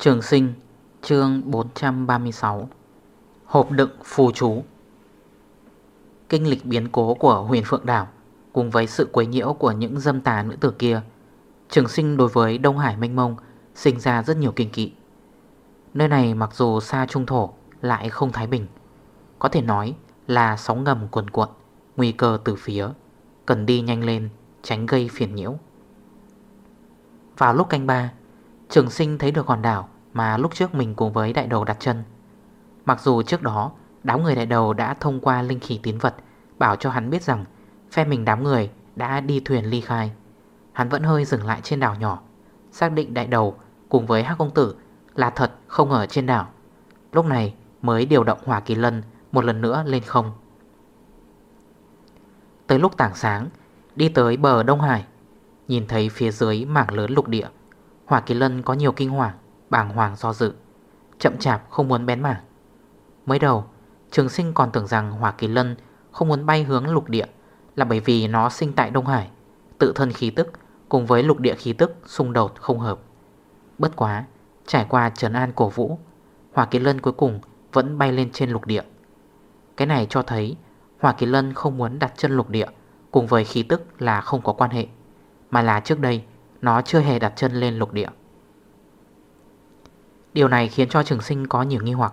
Trường sinh, chương 436 Hộp đựng phù chú. Kinh lịch biến cố của huyền phượng đảo, Cùng với sự quấy nhiễu của những dâm tà nữ tử kia, Trường sinh đối với Đông Hải mênh mông Sinh ra rất nhiều kinh kỵ. Nơi này mặc dù xa trung thổ, Lại không thái bình. Có thể nói là sóng ngầm cuồn cuộn, Nguy cơ từ phía, Cần đi nhanh lên, Tránh gây phiền nhiễu. Vào lúc canh ba, Trường sinh thấy được hòn đảo mà lúc trước mình cùng với đại đầu đặt chân. Mặc dù trước đó, đám người đại đầu đã thông qua linh khí tín vật, Bảo cho hắn biết rằng phe mình đám người đã đi thuyền ly khai. Hắn vẫn hơi dừng lại trên đảo nhỏ, Xác định đại đầu cùng với hắc công tử là thật không ở trên đảo. Lúc này mới điều động hỏa kỳ lân một lần nữa lên không. Tới lúc tảng sáng, Đi tới bờ Đông Hải, Nhìn thấy phía dưới mảng lớn lục địa, Hỏa kỳ lân có nhiều kinh hoàng. Bàng hoàng do dự. Chậm chạp không muốn bén mảng. Mới đầu, Trường sinh còn tưởng rằng Hỏa Kỳ Lân Không muốn bay hướng lục địa Là bởi vì nó sinh tại Đông Hải. Tự thân khí tức cùng với lục địa khí tức Xung đột không hợp. Bất quá, trải qua trấn an cổ vũ, Hỏa Kỳ Lân cuối cùng vẫn bay lên trên lục địa. Cái này cho thấy Hỏa Kỳ Lân không muốn đặt chân lục địa Cùng với khí tức là không có quan hệ, Mà là trước đây Nó chưa hề đặt chân lên lục địa. Điều này khiến cho trường sinh có nhiều nghi hoặc.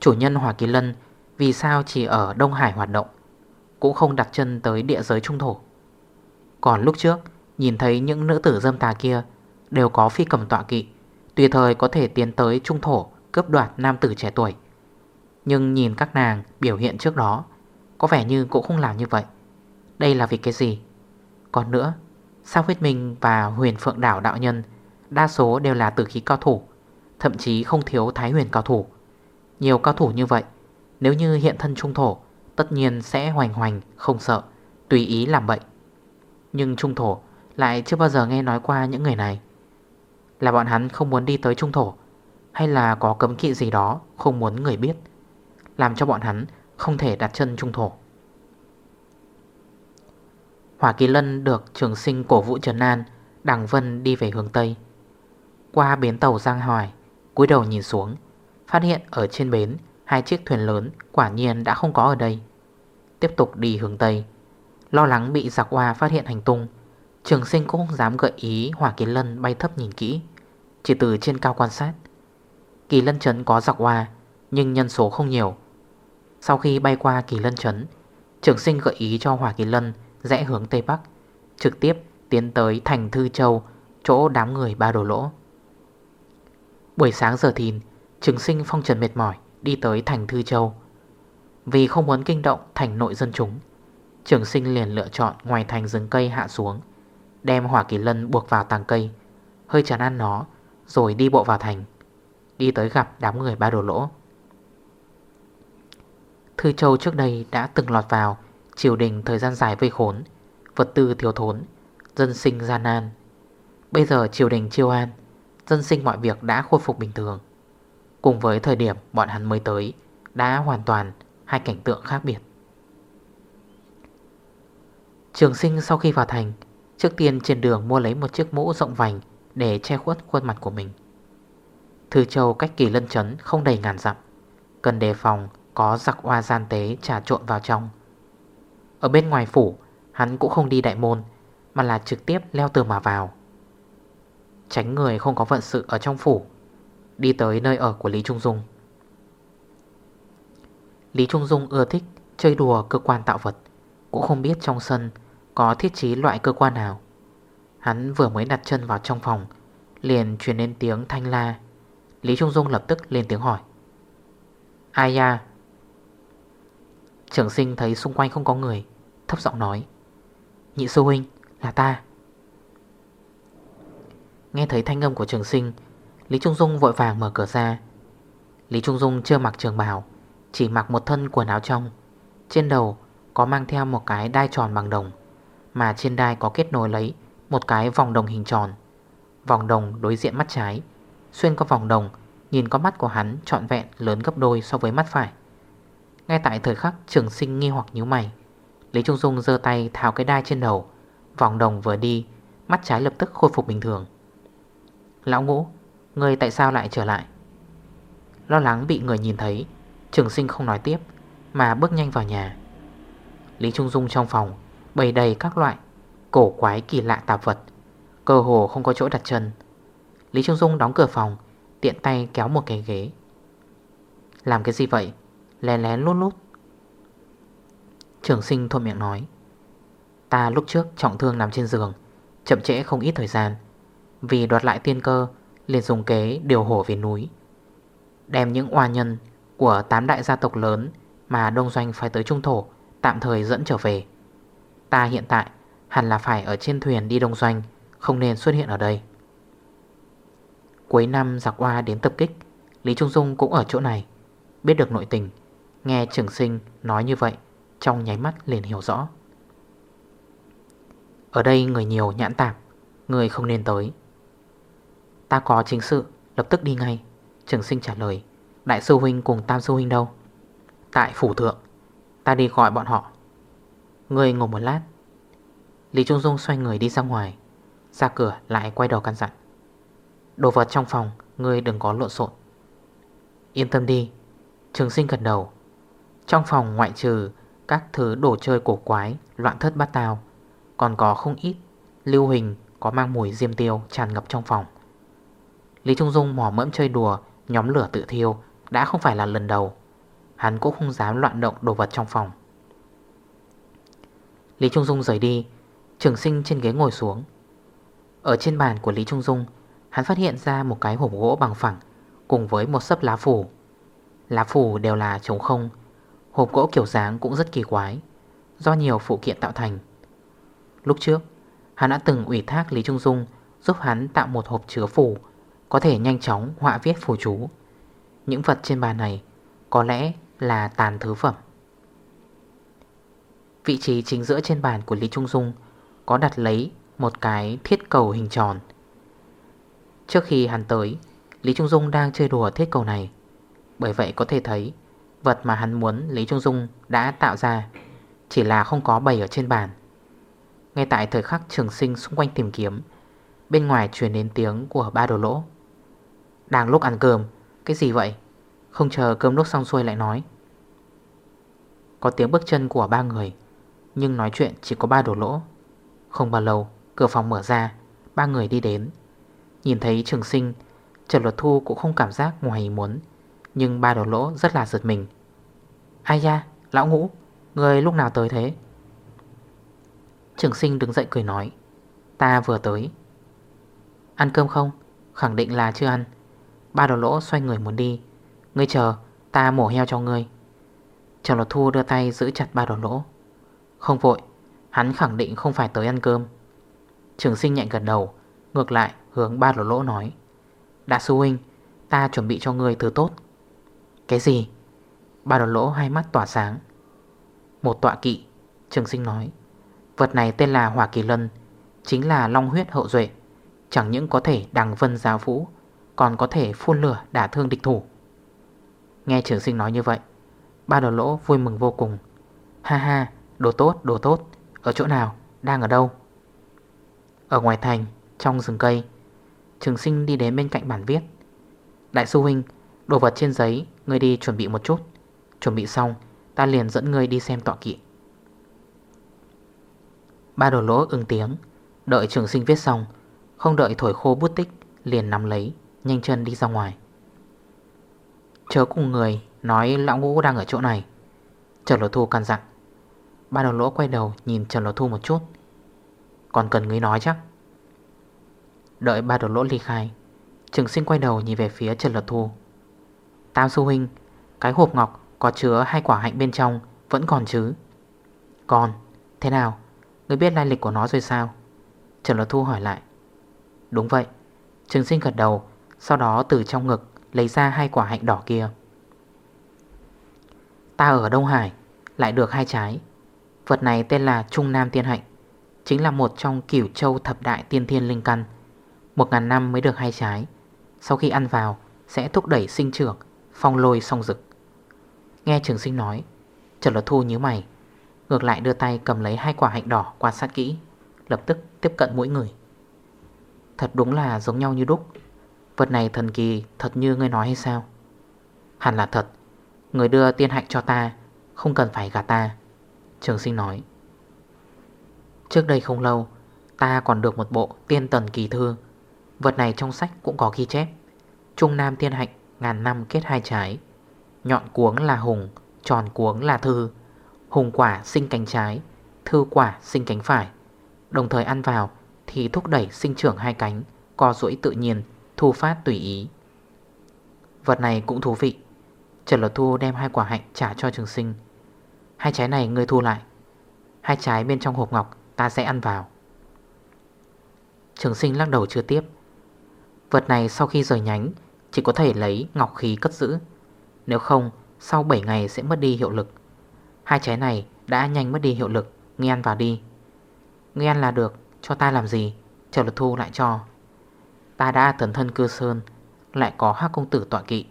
Chủ nhân Hỏa Kỳ Lân Vì sao chỉ ở Đông Hải hoạt động, Cũng không đặt chân tới địa giới trung thổ. Còn lúc trước, Nhìn thấy những nữ tử dâm tà kia Đều có phi cầm tọa kỵ, Tùy thời có thể tiến tới trung thổ Cướp đoạt nam tử trẻ tuổi. Nhưng nhìn các nàng biểu hiện trước đó, Có vẻ như cũng không làm như vậy. Đây là vì cái gì? Còn nữa Sao huyết minh và huyền phượng đảo đạo nhân, Đa số đều là tử khí cao thủ Thậm chí không thiếu thái huyền cao thủ. Nhiều cao thủ như vậy, Nếu như hiện thân trung thổ, Tất nhiên sẽ hoành hoành, không sợ, Tùy ý làm bệnh Nhưng trung thổ lại chưa bao giờ nghe nói qua những người này. Là bọn hắn không muốn đi tới trung thổ, Hay là có cấm kỵ gì đó Không muốn người biết, Làm cho bọn hắn không thể đặt chân trung thổ. Hỏa Kỳ Lân được trường sinh cổ vũ Trần An, Đằng Vân đi về hướng Tây. Qua bến tàu Giang Hoài cúi đầu nhìn xuống. Phát hiện ở trên bến, Hai chiếc thuyền lớn quả nhiên đã không có ở đây. Tiếp tục đi hướng Tây. Lo lắng bị giặc hoa phát hiện hành tung, Trường sinh cũng không dám gợi ý Hỏa Kỳ Lân bay thấp nhìn kỹ. Chỉ từ trên cao quan sát, Kỳ Lân Trấn có giặc hoa Nhưng nhân số không nhiều. Sau khi bay qua Kỳ Lân Trấn, Trường sinh gợi ý cho Hỏa Kỳ Lân Rẽ hướng Tây Bắc, Trực tiếp tiến tới thành Thư Châu, Chỗ đám người ba đồ lỗ. Buổi sáng giờ thìn Trường sinh phong trần mệt mỏi, Đi tới thành Thư Châu. Vì không muốn kinh động thành nội dân chúng, Trường sinh liền lựa chọn ngoài thành rừng cây hạ xuống, Đem hỏa kỳ lân buộc vào tàng cây, Hơi chán ăn nó, Rồi đi bộ vào thành, Đi tới gặp đám người ba đồ lỗ. Thư Châu trước đây đã từng lọt vào Triều đình thời gian dài vây khốn, Vật tư thiếu thốn, Dân sinh gian nan. Bây giờ triều đình chiêu an Dân sinh mọi việc đã khôi phục bình thường. Cùng với thời điểm bọn hắn mới tới, Đã hoàn toàn hai cảnh tượng khác biệt. Trường sinh sau khi vào thành, Trước tiên trên đường mua lấy một chiếc mũ rộng vành Để che khuất khuôn mặt của mình. Thư châu cách kỳ lân chấn không đầy ngàn dặm, Cần đề phòng có giặc hoa gian tế trà trộn vào trong. Ở bên ngoài phủ, Hắn cũng không đi đại môn, Mà là trực tiếp leo tường mà vào. Tránh người không có vận sự ở trong phủ, Đi tới nơi ở của Lý Trung Dung. Lý Trung Dung ưa thích chơi đùa cơ quan tạo vật, Cũng không biết trong sân có thiết trí loại cơ quan nào. Hắn vừa mới đặt chân vào trong phòng, Liền truyền lên tiếng thanh la. Lý Trung Dung lập tức lên tiếng hỏi. Ai ya Trưởng sinh thấy xung quanh không có người, Thấp giọng nói. Nhị sư huynh, là ta. Nghe thấy thanh âm của trường sinh, Lý Trung Dung vội vàng mở cửa ra. Lý Trung Dung chưa mặc trường bào, Chỉ mặc một thân quần áo trong. Trên đầu có mang theo một cái đai tròn bằng đồng, Mà trên đai có kết nối lấy Một cái vòng đồng hình tròn. Vòng đồng đối diện mắt trái, Xuyên qua vòng đồng, Nhìn có mắt của hắn trọn vẹn lớn gấp đôi so với mắt phải. Ngay tại thời khắc trường sinh nghi hoặc nhíu mày, Lý Trung Dung dơ tay tháo cái đai trên đầu, Vòng đồng vừa đi, Mắt trái lập tức khôi phục bình thường. Lão ngũ Người tại sao lại trở lại? Lo lắng bị người nhìn thấy, Trường sinh không nói tiếp, Mà bước nhanh vào nhà. Lý Trung Dung trong phòng Bày đầy các loại Cổ quái kỳ lạ tạp vật, Cơ hồ không có chỗ đặt chân. Lý Trung Dung đóng cửa phòng, Tiện tay kéo một cái ghế. Làm cái gì vậy? Lén lén lút lút. Trường sinh thôi miệng nói, Ta lúc trước trọng thương nằm trên giường, Chậm trễ không ít thời gian vì đoạt lại tiên cơ, liền dùng kế điều hổ về núi. Đem những oa nhân của tám đại gia tộc lớn Mà đông doanh phải tới trung thổ Tạm thời dẫn trở về. Ta hiện tại hẳn là phải ở trên thuyền đi đông doanh, Không nên xuất hiện ở đây. Cuối năm giặc oa đến tập kích, Lý Trung Dung cũng ở chỗ này, Biết được nội tình, Nghe trường sinh nói như vậy, Trong nháy mắt liền hiểu rõ. Ở đây người nhiều nhãn tạp, Người không nên tới. Ta có chính sự Lập tức đi ngay. Trường sinh trả lời Đại sư huynh cùng tam sư huynh đâu? Tại phủ thượng. Ta đi gọi bọn họ. Người ngồi một lát. Lý Trung Dung xoay người đi ra ngoài Ra cửa lại quay đầu căn dặn Đồ vật trong phòng Ngươi đừng có lộn xộn. Yên tâm đi. Trường sinh gật đầu. Trong phòng ngoại trừ Các thứ đồ chơi cổ quái Loạn thất bát tào, Còn có không ít Lưu hình có mang mùi diêm tiêu tràn ngập trong phòng. Lý Trung Dung mỏ mẫm chơi đùa, Nhóm lửa tự thiêu, Đã không phải là lần đầu. Hắn cũng không dám loạn động đồ vật trong phòng. Lý Trung Dung rời đi, Trường sinh trên ghế ngồi xuống. Ở trên bàn của Lý Trung Dung, Hắn phát hiện ra một cái hộp gỗ bằng phẳng, Cùng với một sấp lá phủ Lá phủ đều là trống không, Hộp gỗ kiểu dáng cũng rất kỳ quái, Do nhiều phụ kiện tạo thành. Lúc trước, Hắn đã từng ủy thác Lý Trung Dung Giúp hắn tạo một hộp chứa phủ có thể nhanh chóng họa viết phù chú. Những vật trên bàn này Có lẽ là tàn thứ phẩm. Vị trí chính giữa trên bàn của Lý Trung Dung Có đặt lấy một cái thiết cầu hình tròn. Trước khi hắn tới, Lý Trung Dung đang chơi đùa thiết cầu này. Bởi vậy có thể thấy, Vật mà hắn muốn Lý Trung Dung đã tạo ra Chỉ là không có bày ở trên bàn. Ngay tại thời khắc trường sinh xung quanh tìm kiếm, Bên ngoài truyền đến tiếng của ba đồ lỗ. Đang lúc ăn cơm. Cái gì vậy? Không chờ cơm nước xong xuôi lại nói. Có tiếng bước chân của ba người Nhưng nói chuyện chỉ có ba đồ lỗ. Không bao lâu Cửa phòng mở ra Ba người đi đến. Nhìn thấy trường sinh Trần Luật Thu cũng không cảm giác ngoài ý muốn Nhưng ba đổ lỗ rất là giật mình. Ai da, lão ngũ Người lúc nào tới thế? Trường sinh đứng dậy cười nói Ta vừa tới. Ăn cơm không? Khẳng định là chưa ăn. Ba đầu lỗ xoay người muốn đi. Ngươi chờ, ta mổ heo cho ngươi. Trần Lột Thu đưa tay giữ chặt ba đầu lỗ. Không vội, Hắn khẳng định không phải tới ăn cơm. Trường sinh nhạy gật đầu, Ngược lại hướng ba đầu lỗ nói đã sư huynh, Ta chuẩn bị cho ngươi thứ tốt. Cái gì? Ba đầu lỗ hai mắt tỏa sáng. Một tọa kỵ, Trường sinh nói. Vật này tên là Hỏa Kỳ Lân, Chính là long huyết hậu duệ, Chẳng những có thể đằng vân giáo vũ còn có thể phun lửa đả thương địch thủ. Nghe trường sinh nói như vậy Ba đầu lỗ vui mừng vô cùng. Ha ha, đồ tốt, đồ tốt Ở chỗ nào, đang ở đâu? Ở ngoài thành trong rừng cây Trường sinh đi đến bên cạnh bản viết. Đại sư huynh Đồ vật trên giấy Ngươi đi chuẩn bị một chút. Chuẩn bị xong Ta liền dẫn ngươi đi xem tọa kỵ. Ba đồ lỗ ưng tiếng Đợi trường sinh viết xong Không đợi thổi khô bút tích Liền nắm lấy. Nhanh chân đi ra ngoài. Chớ cùng người Nói lão ngũ đang ở chỗ này. Trần Lộ Thu căn dặn. Ba đầu lỗ quay đầu nhìn Trần Lộ Thu một chút. Còn cần người nói chắc. Đợi ba đầu lỗ ly khai Trường sinh quay đầu nhìn về phía Trần Lộ Thu. Tam sư huynh Cái hộp ngọc có chứa hai quả hạnh bên trong Vẫn còn chứ? Còn, thế nào? Người biết lai lịch của nó rồi sao? Trần Lộ Thu hỏi lại. Đúng vậy, Trường sinh gật đầu sau đó từ trong ngực lấy ra hai quả hạnh đỏ kia. Ta ở Đông Hải, Lại được hai trái. Vật này tên là Trung Nam Tiên Hạnh, Chính là một trong cửu châu thập đại tiên thiên linh căn. Một ngàn năm mới được hai trái. Sau khi ăn vào, Sẽ thúc đẩy sinh trưởng, Phong lôi song rực Nghe trường sinh nói Trần Lột Thu nhớ mày, Ngược lại đưa tay cầm lấy hai quả hạnh đỏ quan sát kỹ, Lập tức tiếp cận mỗi người. Thật đúng là giống nhau như đúc. Vật này thần kỳ, thật như ngươi nói hay sao? Hẳn là thật. Người đưa tiên hạnh cho ta, Không cần phải gạt ta. Trường sinh nói. Trước đây không lâu, Ta còn được một bộ tiên tần kỳ thư. Vật này trong sách cũng có ghi chép. Trung Nam tiên hạnh, Ngàn năm kết hai trái. Nhọn cuống là hùng, Tròn cuống là thư. Hùng quả sinh cánh trái, Thư quả sinh cánh phải. Đồng thời ăn vào thì thúc đẩy sinh trưởng hai cánh, Co duỗi tự nhiên. Thu phát tùy ý. Vật này cũng thú vị. Trần Lột Thu đem hai quả hạnh trả cho trường sinh. Hai trái này ngươi thu lại. Hai trái bên trong hộp ngọc Ta sẽ ăn vào. Trường sinh lắc đầu chưa tiếp. Vật này sau khi rời nhánh, Chỉ có thể lấy ngọc khí cất giữ. Nếu không, sau 7 ngày sẽ mất đi hiệu lực. Hai trái này đã nhanh mất đi hiệu lực. Ngươi ăn vào đi. Ngươi ăn là được, Cho ta làm gì? Trần Lột Thu lại cho. Ta đã tấn thân cư sơn, Lại có hắc công tử tọa kỵ.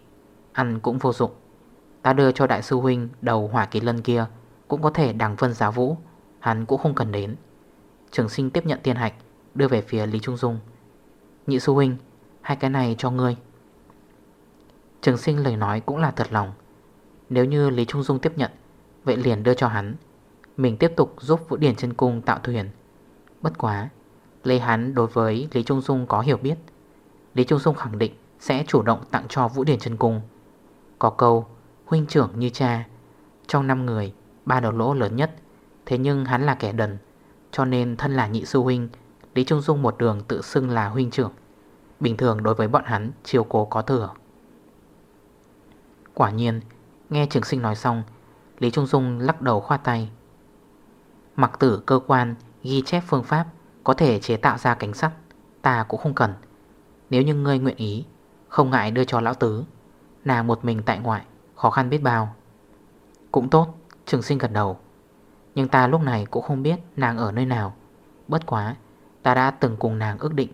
Ăn cũng vô dụng. Ta đưa cho đại sư huynh đầu hỏa kỳ lân kia, Cũng có thể đằng vân giáo vũ. Hắn cũng không cần đến. Trường sinh tiếp nhận tiên hạch, Đưa về phía Lý Trung Dung. Nhị sư huynh, Hai cái này cho ngươi. Trường sinh lời nói cũng là thật lòng. Nếu như Lý Trung Dung tiếp nhận, Vậy liền đưa cho hắn. Mình tiếp tục giúp Vũ Điển chân Cung tạo thuyền. Bất quá Lê hắn đối với Lý Trung Dung có hiểu biết Lý Trung Dung khẳng định Sẽ chủ động tặng cho Vũ Điển chân Cung. Có câu, Huynh trưởng như cha, Trong 5 người, Ba đầu lỗ lớn nhất. Thế nhưng hắn là kẻ đần, Cho nên thân là nhị sư huynh, Lý Trung Dung một đường tự xưng là huynh trưởng. Bình thường đối với bọn hắn chiều cố có thừa. Quả nhiên, Nghe trường sinh nói xong, Lý Trung Dung lắc đầu khoa tay. Mặc tử cơ quan ghi chép phương pháp Có thể chế tạo ra cánh sắt Ta cũng không cần. Nếu như ngươi nguyện ý, Không ngại đưa cho lão tứ. Nàng một mình tại ngoại, Khó khăn biết bao. Cũng tốt, Trường sinh gật đầu. Nhưng ta lúc này cũng không biết nàng ở nơi nào. Bất quá, Ta đã từng cùng nàng ước định,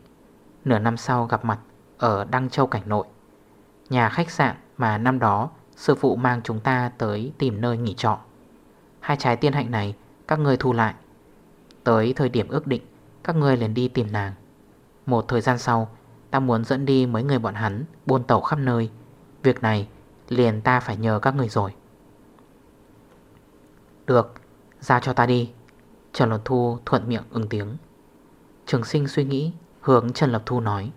Nửa năm sau gặp mặt Ở Đăng Châu Cảnh Nội. Nhà khách sạn mà năm đó Sư phụ mang chúng ta tới tìm nơi nghỉ trọ. Hai trái tiên hạnh này Các ngươi thu lại. Tới thời điểm ước định, Các ngươi liền đi tìm nàng. Một thời gian sau Ta muốn dẫn đi mấy người bọn hắn, Buôn tàu khắp nơi. Việc này liền ta phải nhờ các người rồi. Được, Ra cho ta đi. Trần Lập Thu thuận miệng ứng tiếng. Trường sinh suy nghĩ, Hướng Trần Lập Thu nói,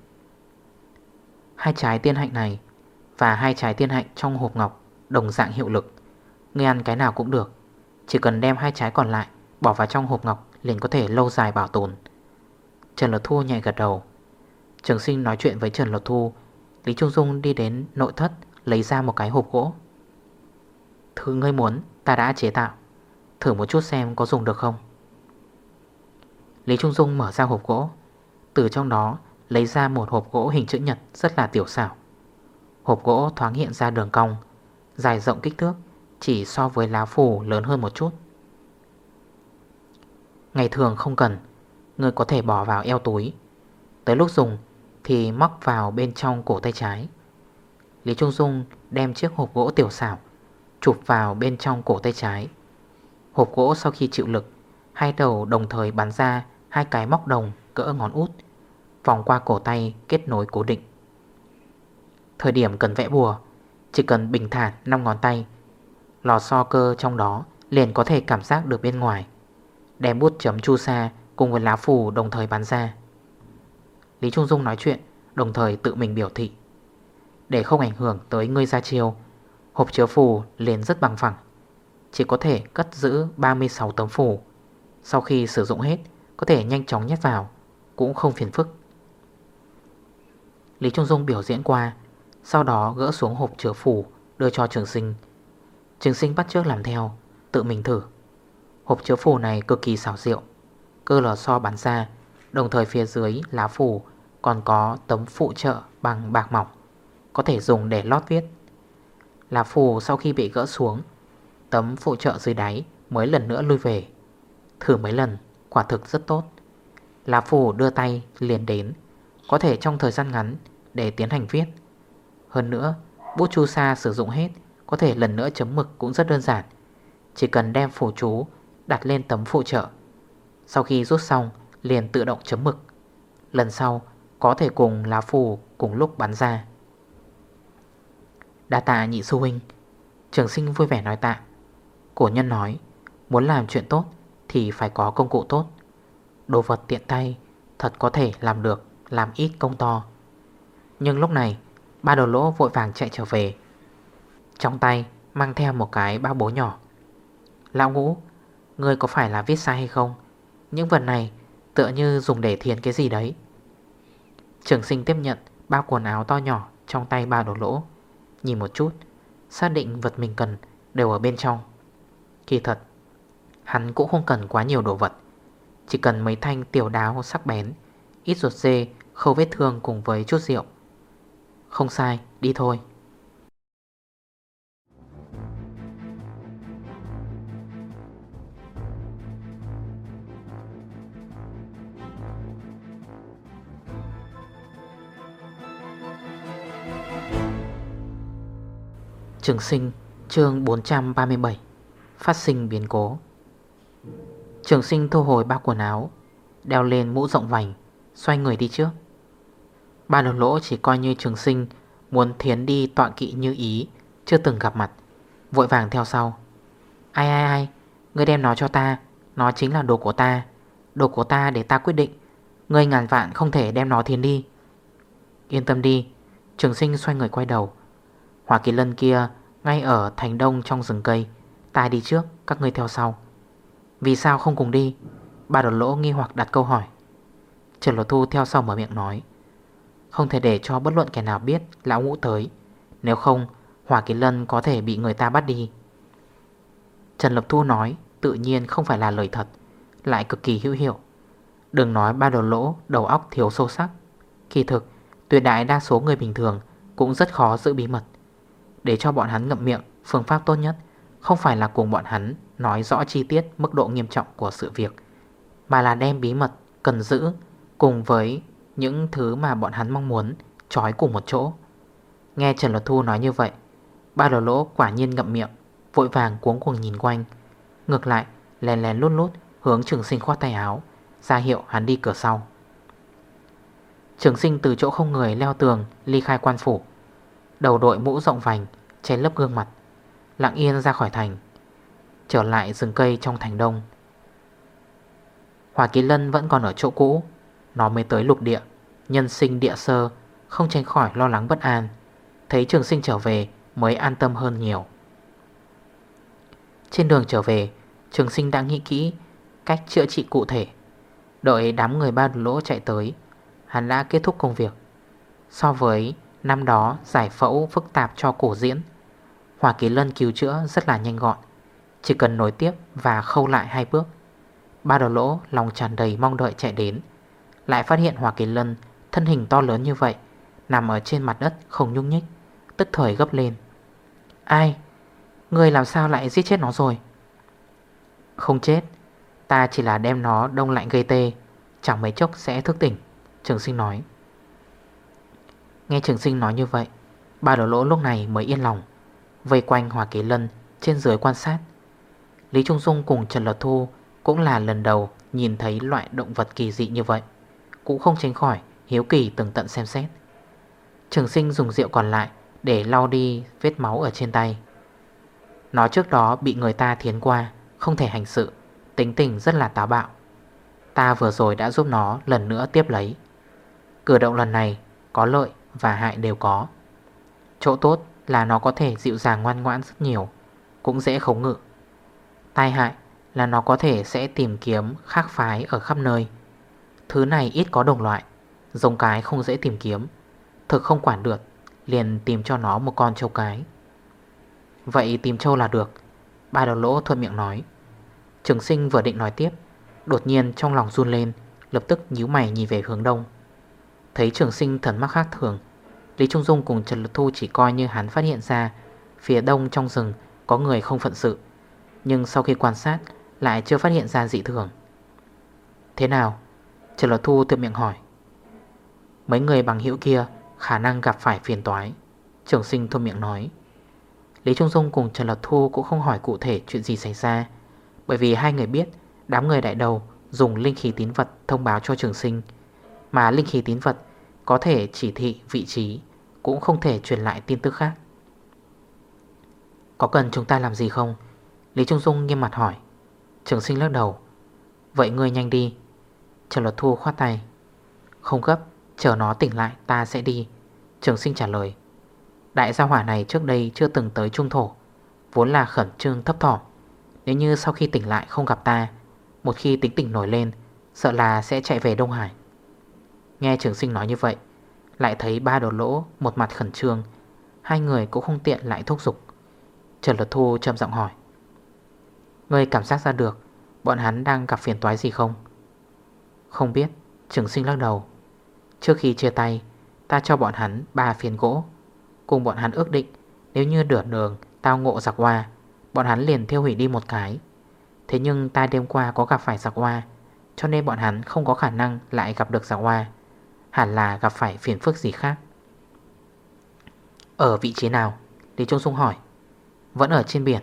Hai trái tiên hạnh này Và hai trái tiên hạnh trong hộp ngọc Đồng dạng hiệu lực. Ngươi ăn cái nào cũng được, Chỉ cần đem hai trái còn lại Bỏ vào trong hộp ngọc liền có thể lâu dài bảo tồn. Trần Lập Thu nhạy gật đầu. Trường sinh nói chuyện với Trần Lột Thu. Lý Trung Dung đi đến nội thất, Lấy ra một cái hộp gỗ. Thứ ngươi muốn, ta đã chế tạo. Thử một chút xem có dùng được không. Lý Trung Dung mở ra hộp gỗ. Từ trong đó, lấy ra một hộp gỗ hình chữ nhật rất là tiểu xảo. Hộp gỗ thoáng hiện ra đường cong, Dài rộng kích thước, Chỉ so với lá phủ lớn hơn một chút. Ngày thường không cần Người có thể bỏ vào eo túi. Tới lúc dùng thì móc vào bên trong cổ tay trái. Lý Trung Dung đem chiếc hộp gỗ tiểu xảo Chụp vào bên trong cổ tay trái. Hộp gỗ sau khi chịu lực, Hai đầu đồng thời bắn ra Hai cái móc đồng cỡ ngón út, Vòng qua cổ tay kết nối cố định. Thời điểm cần vẽ bùa, Chỉ cần bình thản 5 ngón tay, Lò xo cơ trong đó liền có thể cảm giác được bên ngoài. Đem bút chấm chu sa Cùng với lá phù đồng thời bắn ra. Lý Trung Dung nói chuyện, Đồng thời tự mình biểu thị. Để không ảnh hưởng tới ngươi ra chiêu, Hộp chứa phù liền rất bằng phẳng. Chỉ có thể cất giữ 36 tấm phù. Sau khi sử dụng hết, Có thể nhanh chóng nhét vào, Cũng không phiền phức. Lý Trung Dung biểu diễn qua, Sau đó gỡ xuống hộp chứa phù, Đưa cho trường sinh. Trường sinh bắt trước làm theo, Tự mình thử. Hộp chứa phù này cực kỳ xảo diệu, Cơ lò so bắn ra Đồng thời phía dưới lá phủ Còn có tấm phụ trợ bằng bạc mỏng, Có thể dùng để lót viết. Lá phủ sau khi bị gỡ xuống, Tấm phụ trợ dưới đáy mới lần nữa lui về. Thử mấy lần, quả thực rất tốt. Lá phủ đưa tay liền đến, Có thể trong thời gian ngắn để tiến hành viết. Hơn nữa, Bút chu sa sử dụng hết, Có thể lần nữa chấm mực cũng rất đơn giản. Chỉ cần đem phủ chú đặt lên tấm phụ trợ. Sau khi rút xong liền tự động chấm mực. Lần sau, có thể cùng lá phù cùng lúc bắn ra. Đa tạ nhị sư huynh. Trường sinh vui vẻ nói tạ. Cổ nhân nói, Muốn làm chuyện tốt thì phải có công cụ tốt. Đồ vật tiện tay, Thật có thể làm được, Làm ít công to. Nhưng lúc này, Ba đầu lỗ vội vàng chạy trở về. Trong tay, mang theo một cái bao bố nhỏ. Lão ngũ, Ngươi có phải là viết sai hay không? Những vật này tựa như dùng để thiền cái gì đấy. Trường sinh tiếp nhận bao quần áo to nhỏ Trong tay ba đổ lỗ. Nhìn một chút Xác định vật mình cần đều ở bên trong. Kỳ thật Hắn cũng không cần quá nhiều đồ vật. Chỉ cần mấy thanh tiểu đáo sắc bén Ít ruột dê Khâu vết thương cùng với chút rượu. Không sai, đi thôi. Trường sinh, chương 437 Phát sinh biến cố. Trường sinh thu hồi ba quần áo, Đeo lên mũ rộng vành, Xoay người đi trước. Ba đầu lỗ chỉ coi như trường sinh Muốn thiến đi tọa kỵ như ý, Chưa từng gặp mặt, Vội vàng theo sau. Ai ai ai, Ngươi đem nó cho ta, Nó chính là đồ của ta, Đồ của ta để ta quyết định, Ngươi ngàn vạn không thể đem nó thiến đi. Yên tâm đi, Trường sinh xoay người quay đầu. Hỏa kỳ lân kia ngay ở thành đông trong rừng cây, Ta đi trước, các ngươi theo sau. Vì sao không cùng đi? Ba đột lỗ nghi hoặc đặt câu hỏi. Trần Lột Thu theo sau mở miệng nói, Không thể để cho bất luận kẻ nào biết Lão ngũ tới. Nếu không, Hỏa Kỳ Lân có thể bị người ta bắt đi. Trần Lập Thu nói, Tự nhiên không phải là lời thật, Lại cực kỳ hữu hiệu. Đừng nói ba đồ lỗ, đầu óc thiếu sâu sắc. Kỳ thực, Tuyệt đại đa số người bình thường Cũng rất khó giữ bí mật. Để cho bọn hắn ngậm miệng, Phương pháp tốt nhất. Không phải là cùng bọn hắn Nói rõ chi tiết mức độ nghiêm trọng của sự việc, Mà là đem bí mật cần giữ Cùng với những thứ mà bọn hắn mong muốn Trói cùng một chỗ. Nghe Trần Luật Thu nói như vậy, Ba đầu lỗ quả nhiên ngậm miệng, Vội vàng cuống cuồng nhìn quanh. Ngược lại lèn lèn lút lút Hướng trường sinh khoát tay áo, ra hiệu hắn đi cửa sau. Trường sinh từ chỗ không người leo tường, Ly khai quan phủ. Đầu đội mũ rộng vành, Che lấp gương mặt. Lặng yên ra khỏi thành, Trở lại rừng cây trong thành đông. Hòa Kỳ Lân vẫn còn ở chỗ cũ, Nó mới tới lục địa. Nhân sinh địa sơ, Không tránh khỏi lo lắng bất an. Thấy trường sinh trở về, mới an tâm hơn nhiều. Trên đường trở về, Trường sinh đã nghĩ kỹ Cách chữa trị cụ thể. Đợi đám người ba lỗ chạy tới, Hắn đã kết thúc công việc. So với năm đó, giải phẫu phức tạp cho cổ diễn Hòa Kỳ Lân cứu chữa rất là nhanh gọn, Chỉ cần nối tiếp và khâu lại hai bước Ba đầu lỗ lòng tràn đầy mong đợi chạy đến, Lại phát hiện Hòa Kỳ Lân thân hình to lớn như vậy, Nằm ở trên mặt đất không nhung nhích, Tức thời gấp lên Ai? Người làm sao lại giết chết nó rồi? Không chết, Ta chỉ là đem nó đông lạnh gây tê, Chẳng mấy chốc sẽ thức tỉnh, Trường sinh nói Nghe trường sinh nói như vậy, Ba đổ lỗ lúc này mới yên lòng, Vây quanh Hòa Kỳ Lân trên dưới quan sát. Lý Trung Dung cùng Trần Lật Thu Cũng là lần đầu nhìn thấy loại động vật kỳ dị như vậy, Cũng không tránh khỏi hiếu kỳ từng tận xem xét. Trường sinh dùng rượu còn lại Để lau đi vết máu ở trên tay. Nó trước đó bị người ta thiến qua, Không thể hành sự, Tính tình rất là táo bạo. Ta vừa rồi đã giúp nó lần nữa tiếp lấy. Cử động lần này Có lợi và hại đều có. Chỗ tốt là nó có thể dịu dàng ngoan ngoãn rất nhiều, Cũng dễ khống ngự. Tai hại là nó có thể sẽ tìm kiếm khác phái ở khắp nơi. Thứ này ít có đồng loại, Giống cái không dễ tìm kiếm. Thực không quản được, Liền tìm cho nó một con trâu cái. Vậy tìm trâu là được, Ba đầu lỗ thuận miệng nói. Trường sinh vừa định nói tiếp, Đột nhiên trong lòng run lên, Lập tức nhíu mày nhìn về hướng đông. Thấy trường sinh thần mắc khác thường Lý Trung Dung cùng Trần Lực Thu chỉ coi như hắn phát hiện ra, Phía đông trong rừng có người không phận sự, Nhưng sau khi quan sát Lại chưa phát hiện ra dị thường. Thế nào? Trần Lực Thu tự miệng hỏi. Mấy người bằng hữu kia Khả năng gặp phải phiền toái, Trường sinh thôi miệng nói. Lý Trung Dung cùng Trần Lật Thu cũng không hỏi cụ thể chuyện gì xảy ra, Bởi vì hai người biết Đám người đại đầu dùng linh khí tín vật thông báo cho trường sinh, Mà linh khí tín vật có thể chỉ thị vị trí Cũng không thể truyền lại tin tức khác. Có cần chúng ta làm gì không? Lý Trung Dung nghiêm mặt hỏi. Trường sinh lắc đầu. Vậy ngươi nhanh đi. Trần Luật Thu khoát tay. Không gấp, chờ nó tỉnh lại ta sẽ đi. Trường sinh trả lời. Đại gia hỏa này trước đây chưa từng tới trung thổ Vốn là khẩn trương thấp thỏm. Nếu như sau khi tỉnh lại không gặp ta Một khi tính tỉnh nổi lên Sợ là sẽ chạy về Đông Hải. Nghe trường sinh nói như vậy, Lại thấy ba đồ lỗ một mặt khẩn trương, Hai người cũng không tiện lại thúc giục. Trần Luật Thu trầm giọng hỏi, Ngươi cảm giác ra được Bọn hắn đang gặp phiền toái gì không? Không biết. Trường sinh lắc đầu, Trước khi chia tay, Ta cho bọn hắn ba phiền gỗ, Cùng bọn hắn ước định Nếu như đửa đường tao ngộ giặc hoa Bọn hắn liền thiêu hủy đi một cái. Thế nhưng ta đêm qua có gặp phải giặc hoa Cho nên bọn hắn không có khả năng lại gặp được giặc hoa Hẳn là gặp phải phiền phức gì khác. Ở vị trí nào? Lý Trung Dung hỏi. Vẫn ở trên biển.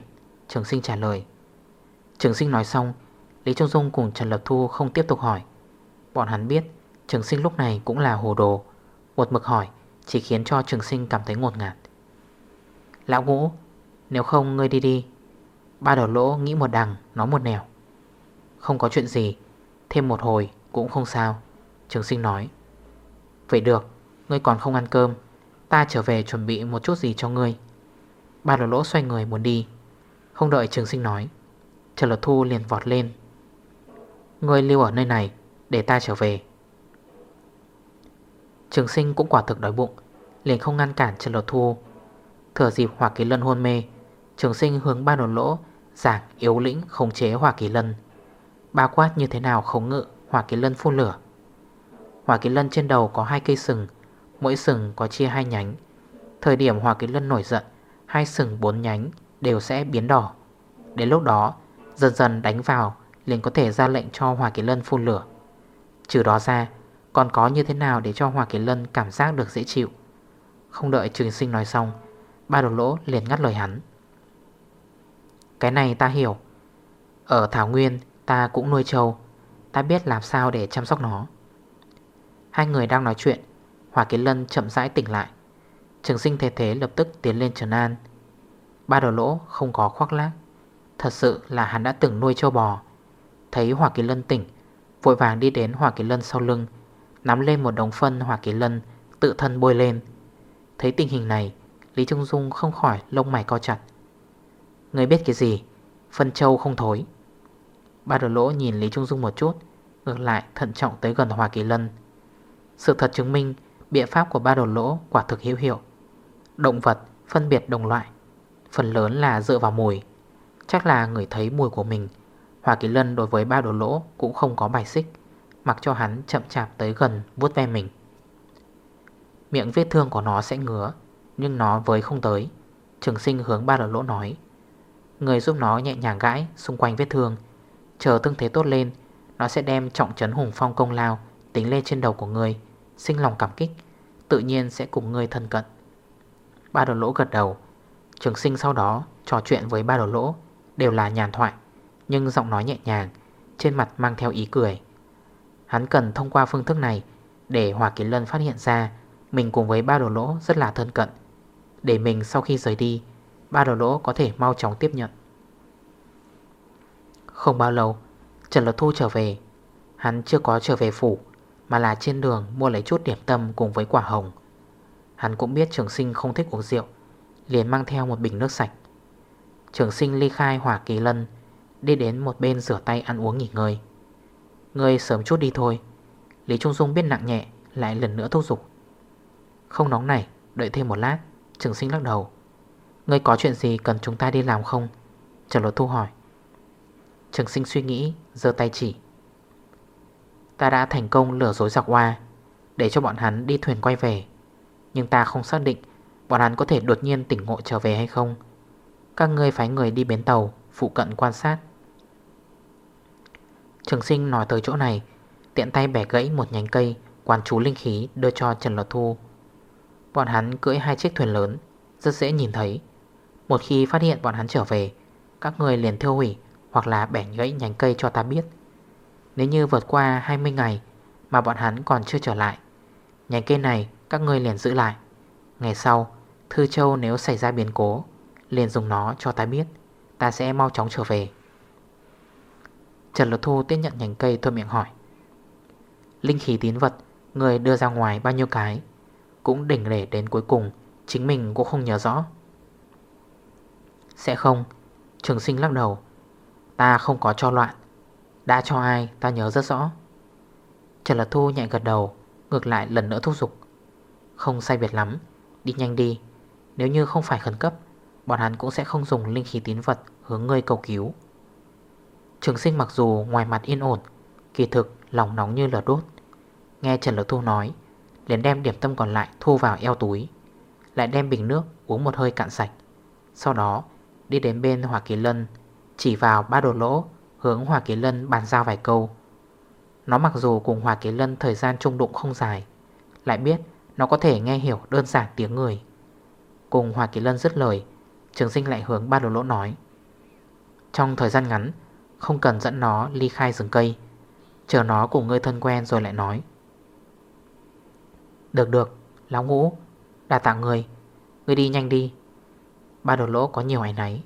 Trường sinh trả lời. Trường sinh nói xong, Lý Trung Dung cùng Trần Lập Thu không tiếp tục hỏi. Bọn hắn biết Trường sinh lúc này cũng là hồ đồ. Một mực hỏi, chỉ khiến cho trường sinh cảm thấy ngột ngạt. Lão ngũ, Nếu không ngươi đi đi. Ba đầu lỗ nghĩ một đằng, Nói một nẻo. Không có chuyện gì, Thêm một hồi cũng không sao. Trường sinh nói. Vậy được, Ngươi còn không ăn cơm. Ta trở về chuẩn bị một chút gì cho ngươi. Ba đầu lỗ xoay người muốn đi. Không đợi trường sinh nói, Trần Lột Thu liền vọt lên. Ngươi lưu ở nơi này, Để ta trở về. Trường sinh cũng quả thực đói bụng, Liền không ngăn cản Trần Lột Thu. Thở dịp hỏa Kỳ Lân hôn mê, Trường sinh hướng ba đồ lỗ, Giảng yếu lĩnh khống chế hỏa Kỳ Lân. Ba quát như thế nào khống ngự hỏa Kỳ Lân phun lửa Hỏa Kỳ Lân trên đầu có hai cây sừng, Mỗi sừng có chia hai nhánh. Thời điểm hỏa Kỳ Lân nổi giận, Hai sừng bốn nhánh đều sẽ biến đỏ. Đến lúc đó, Dần dần đánh vào, liền có thể ra lệnh cho hỏa Kỳ Lân phun lửa. Trừ đó ra, còn có như thế nào để cho hỏa Kỳ Lân cảm giác được dễ chịu? Không đợi trường sinh nói xong, Ba đồ lỗ liền ngắt lời hắn. Cái này ta hiểu. Ở Thảo Nguyên, ta cũng nuôi trâu. Ta biết làm sao để chăm sóc nó. Hai người đang nói chuyện. Hòa kiến Lân chậm rãi tỉnh lại. Trường sinh thế thế lập tức tiến lên Trần An. Ba đầu lỗ không có khoác lác. Thật sự là hắn đã từng nuôi châu bò. Thấy Hòa Kỳ Lân tỉnh, Vội vàng đi đến Hòa Kỳ Lân sau lưng, Nắm lên một đống phân Hòa Kỳ Lân, Tự thân bôi lên. Thấy tình hình này, Lý Trung Dung không khỏi lông mày co chặt. Người biết cái gì? Phân châu không thối. Ba đầu lỗ nhìn Lý Trung Dung một chút, Ngược lại thận trọng tới gần Hòa Kỳ Lân. Sự thật chứng minh Biện pháp của ba đồ lỗ quả thực hữu hiệu. Động vật phân biệt đồng loại. Phần lớn là dựa vào mùi. Chắc là người thấy mùi của mình. Hòa Kỳ Lân đối với ba đồ lỗ cũng không có bài xích, Mặc cho hắn chậm chạp tới gần vuốt ve mình. Miệng vết thương của nó sẽ ngứa, Nhưng nó với không tới. Trường sinh hướng ba đồ lỗ nói. Người giúp nó nhẹ nhàng gãi xung quanh vết thương. Chờ thương thế tốt lên, Nó sẽ đem trọng trấn hùng phong công lao Tính lên trên đầu của người, Sinh lòng cảm kích, Tự nhiên sẽ cùng người thân cận. Ba đầu lỗ gật đầu. Trường sinh sau đó trò chuyện với ba đầu lỗ, Đều là nhàn thoại, Nhưng giọng nói nhẹ nhàng, Trên mặt mang theo ý cười. Hắn cần thông qua phương thức này Để Hòa Kiến Lân phát hiện ra Mình cùng với ba đồ lỗ rất là thân cận. Để mình sau khi rời đi, Ba đồ lỗ có thể mau chóng tiếp nhận. Không bao lâu, Trần Lật Thu trở về. Hắn chưa có trở về phủ mà là trên đường mua lấy chút điểm tâm cùng với quả hồng. Hắn cũng biết trường sinh không thích uống rượu, Liền mang theo một bình nước sạch. Trường sinh ly khai hỏa kỳ lân, Đi đến một bên rửa tay ăn uống nghỉ ngơi. Ngươi sớm chút đi thôi, Lý Trung Dung biết nặng nhẹ, Lại lần nữa thúc giục. Không nóng này, Đợi thêm một lát, Trường sinh lắc đầu. Ngươi có chuyện gì cần chúng ta đi làm không? Trần Lột Thu hỏi. Trường sinh suy nghĩ, giơ tay chỉ. Ta đã thành công lừa dối giặc hoa Để cho bọn hắn đi thuyền quay về. Nhưng ta không xác định Bọn hắn có thể đột nhiên tỉnh ngộ trở về hay không. Các ngươi phái người đi bến tàu, Phụ cận quan sát. Trường sinh nói tới chỗ này, Tiện tay bẻ gãy một nhánh cây Quan chú linh khí đưa cho Trần Lột Thu. Bọn hắn cưỡi hai chiếc thuyền lớn, Rất dễ nhìn thấy. Một khi phát hiện bọn hắn trở về, Các người liền thiêu hủy Hoặc là bẻ gãy nhánh cây cho ta biết. Nếu như vượt qua 20 ngày Mà bọn hắn còn chưa trở lại, Nhánh cây này các ngươi liền giữ lại. Ngày sau, Thư Châu nếu xảy ra biến cố, Liền dùng nó cho ta biết, Ta sẽ mau chóng trở về. Trần Lột Thu tiếp nhận nhánh cây thôi miệng hỏi. Linh khí tín vật, Người đưa ra ngoài bao nhiêu cái, Cũng đỉnh để đến cuối cùng, Chính mình cũng không nhớ rõ. Sẽ không, Trường sinh lắc đầu. Ta không có cho loạn. Đã cho ai, ta nhớ rất rõ. Trần Lật Thu nhẹ gật đầu, Ngược lại lần nữa thúc giục. Không sai biệt lắm, Đi nhanh đi. Nếu như không phải khẩn cấp, Bọn hắn cũng sẽ không dùng linh khí tín vật Hướng ngươi cầu cứu. Trường sinh mặc dù ngoài mặt yên ổn, Kỳ thực lòng nóng như lửa đốt. Nghe Trần Lực Thu nói, liền đem điểm tâm còn lại thu vào eo túi, Lại đem bình nước uống một hơi cạn sạch. Sau đó, đi đến bên Hòa Kỳ Lân, Chỉ vào ba đồ lỗ Hướng Hòa Kế Lân bàn giao vài câu. Nó mặc dù cùng Hòa Kế Lân thời gian trung đụng không dài, Lại biết nó có thể nghe hiểu đơn giản tiếng người. Cùng Hòa Kế Lân dứt lời, Trường sinh lại hướng ba đồ lỗ nói. Trong thời gian ngắn, Không cần dẫn nó ly khai rừng cây, Chờ nó cùng ngươi thân quen rồi lại nói. Được được, Lão ngũ Đà tạ người Ngươi đi nhanh đi. Ba đồ lỗ có nhiều ảnh náy.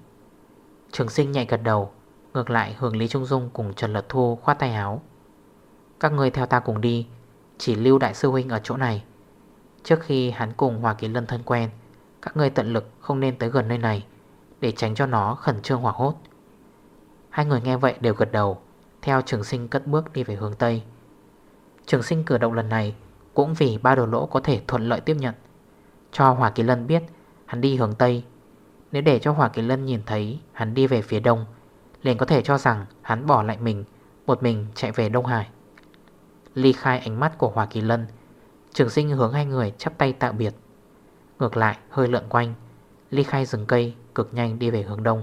Trường sinh nhạy gật đầu. Ngược lại hướng Lý Trung Dung cùng Trần Lật Thu khoát tay áo. Các người theo ta cùng đi, Chỉ lưu đại sư huynh ở chỗ này. Trước khi hắn cùng Hòa Kỳ Lân thân quen, Các người tận lực không nên tới gần nơi này, Để tránh cho nó khẩn trương hoảng hốt. Hai người nghe vậy đều gật đầu, Theo trường sinh cất bước đi về hướng Tây. Trường sinh cử động lần này Cũng vì ba đồ lỗ có thể thuận lợi tiếp nhận. Cho Hòa Kỳ Lân biết, Hắn đi hướng Tây. Nếu để cho Hòa Kỳ Lân nhìn thấy, Hắn đi về phía Đông Liền có thể cho rằng hắn bỏ lại mình, Một mình chạy về Đông Hải. Ly khai ánh mắt của Hòa Kỳ Lân, Trường sinh hướng hai người chắp tay tạm biệt. Ngược lại, hơi lượn quanh, Ly khai rừng cây cực nhanh đi về hướng đông.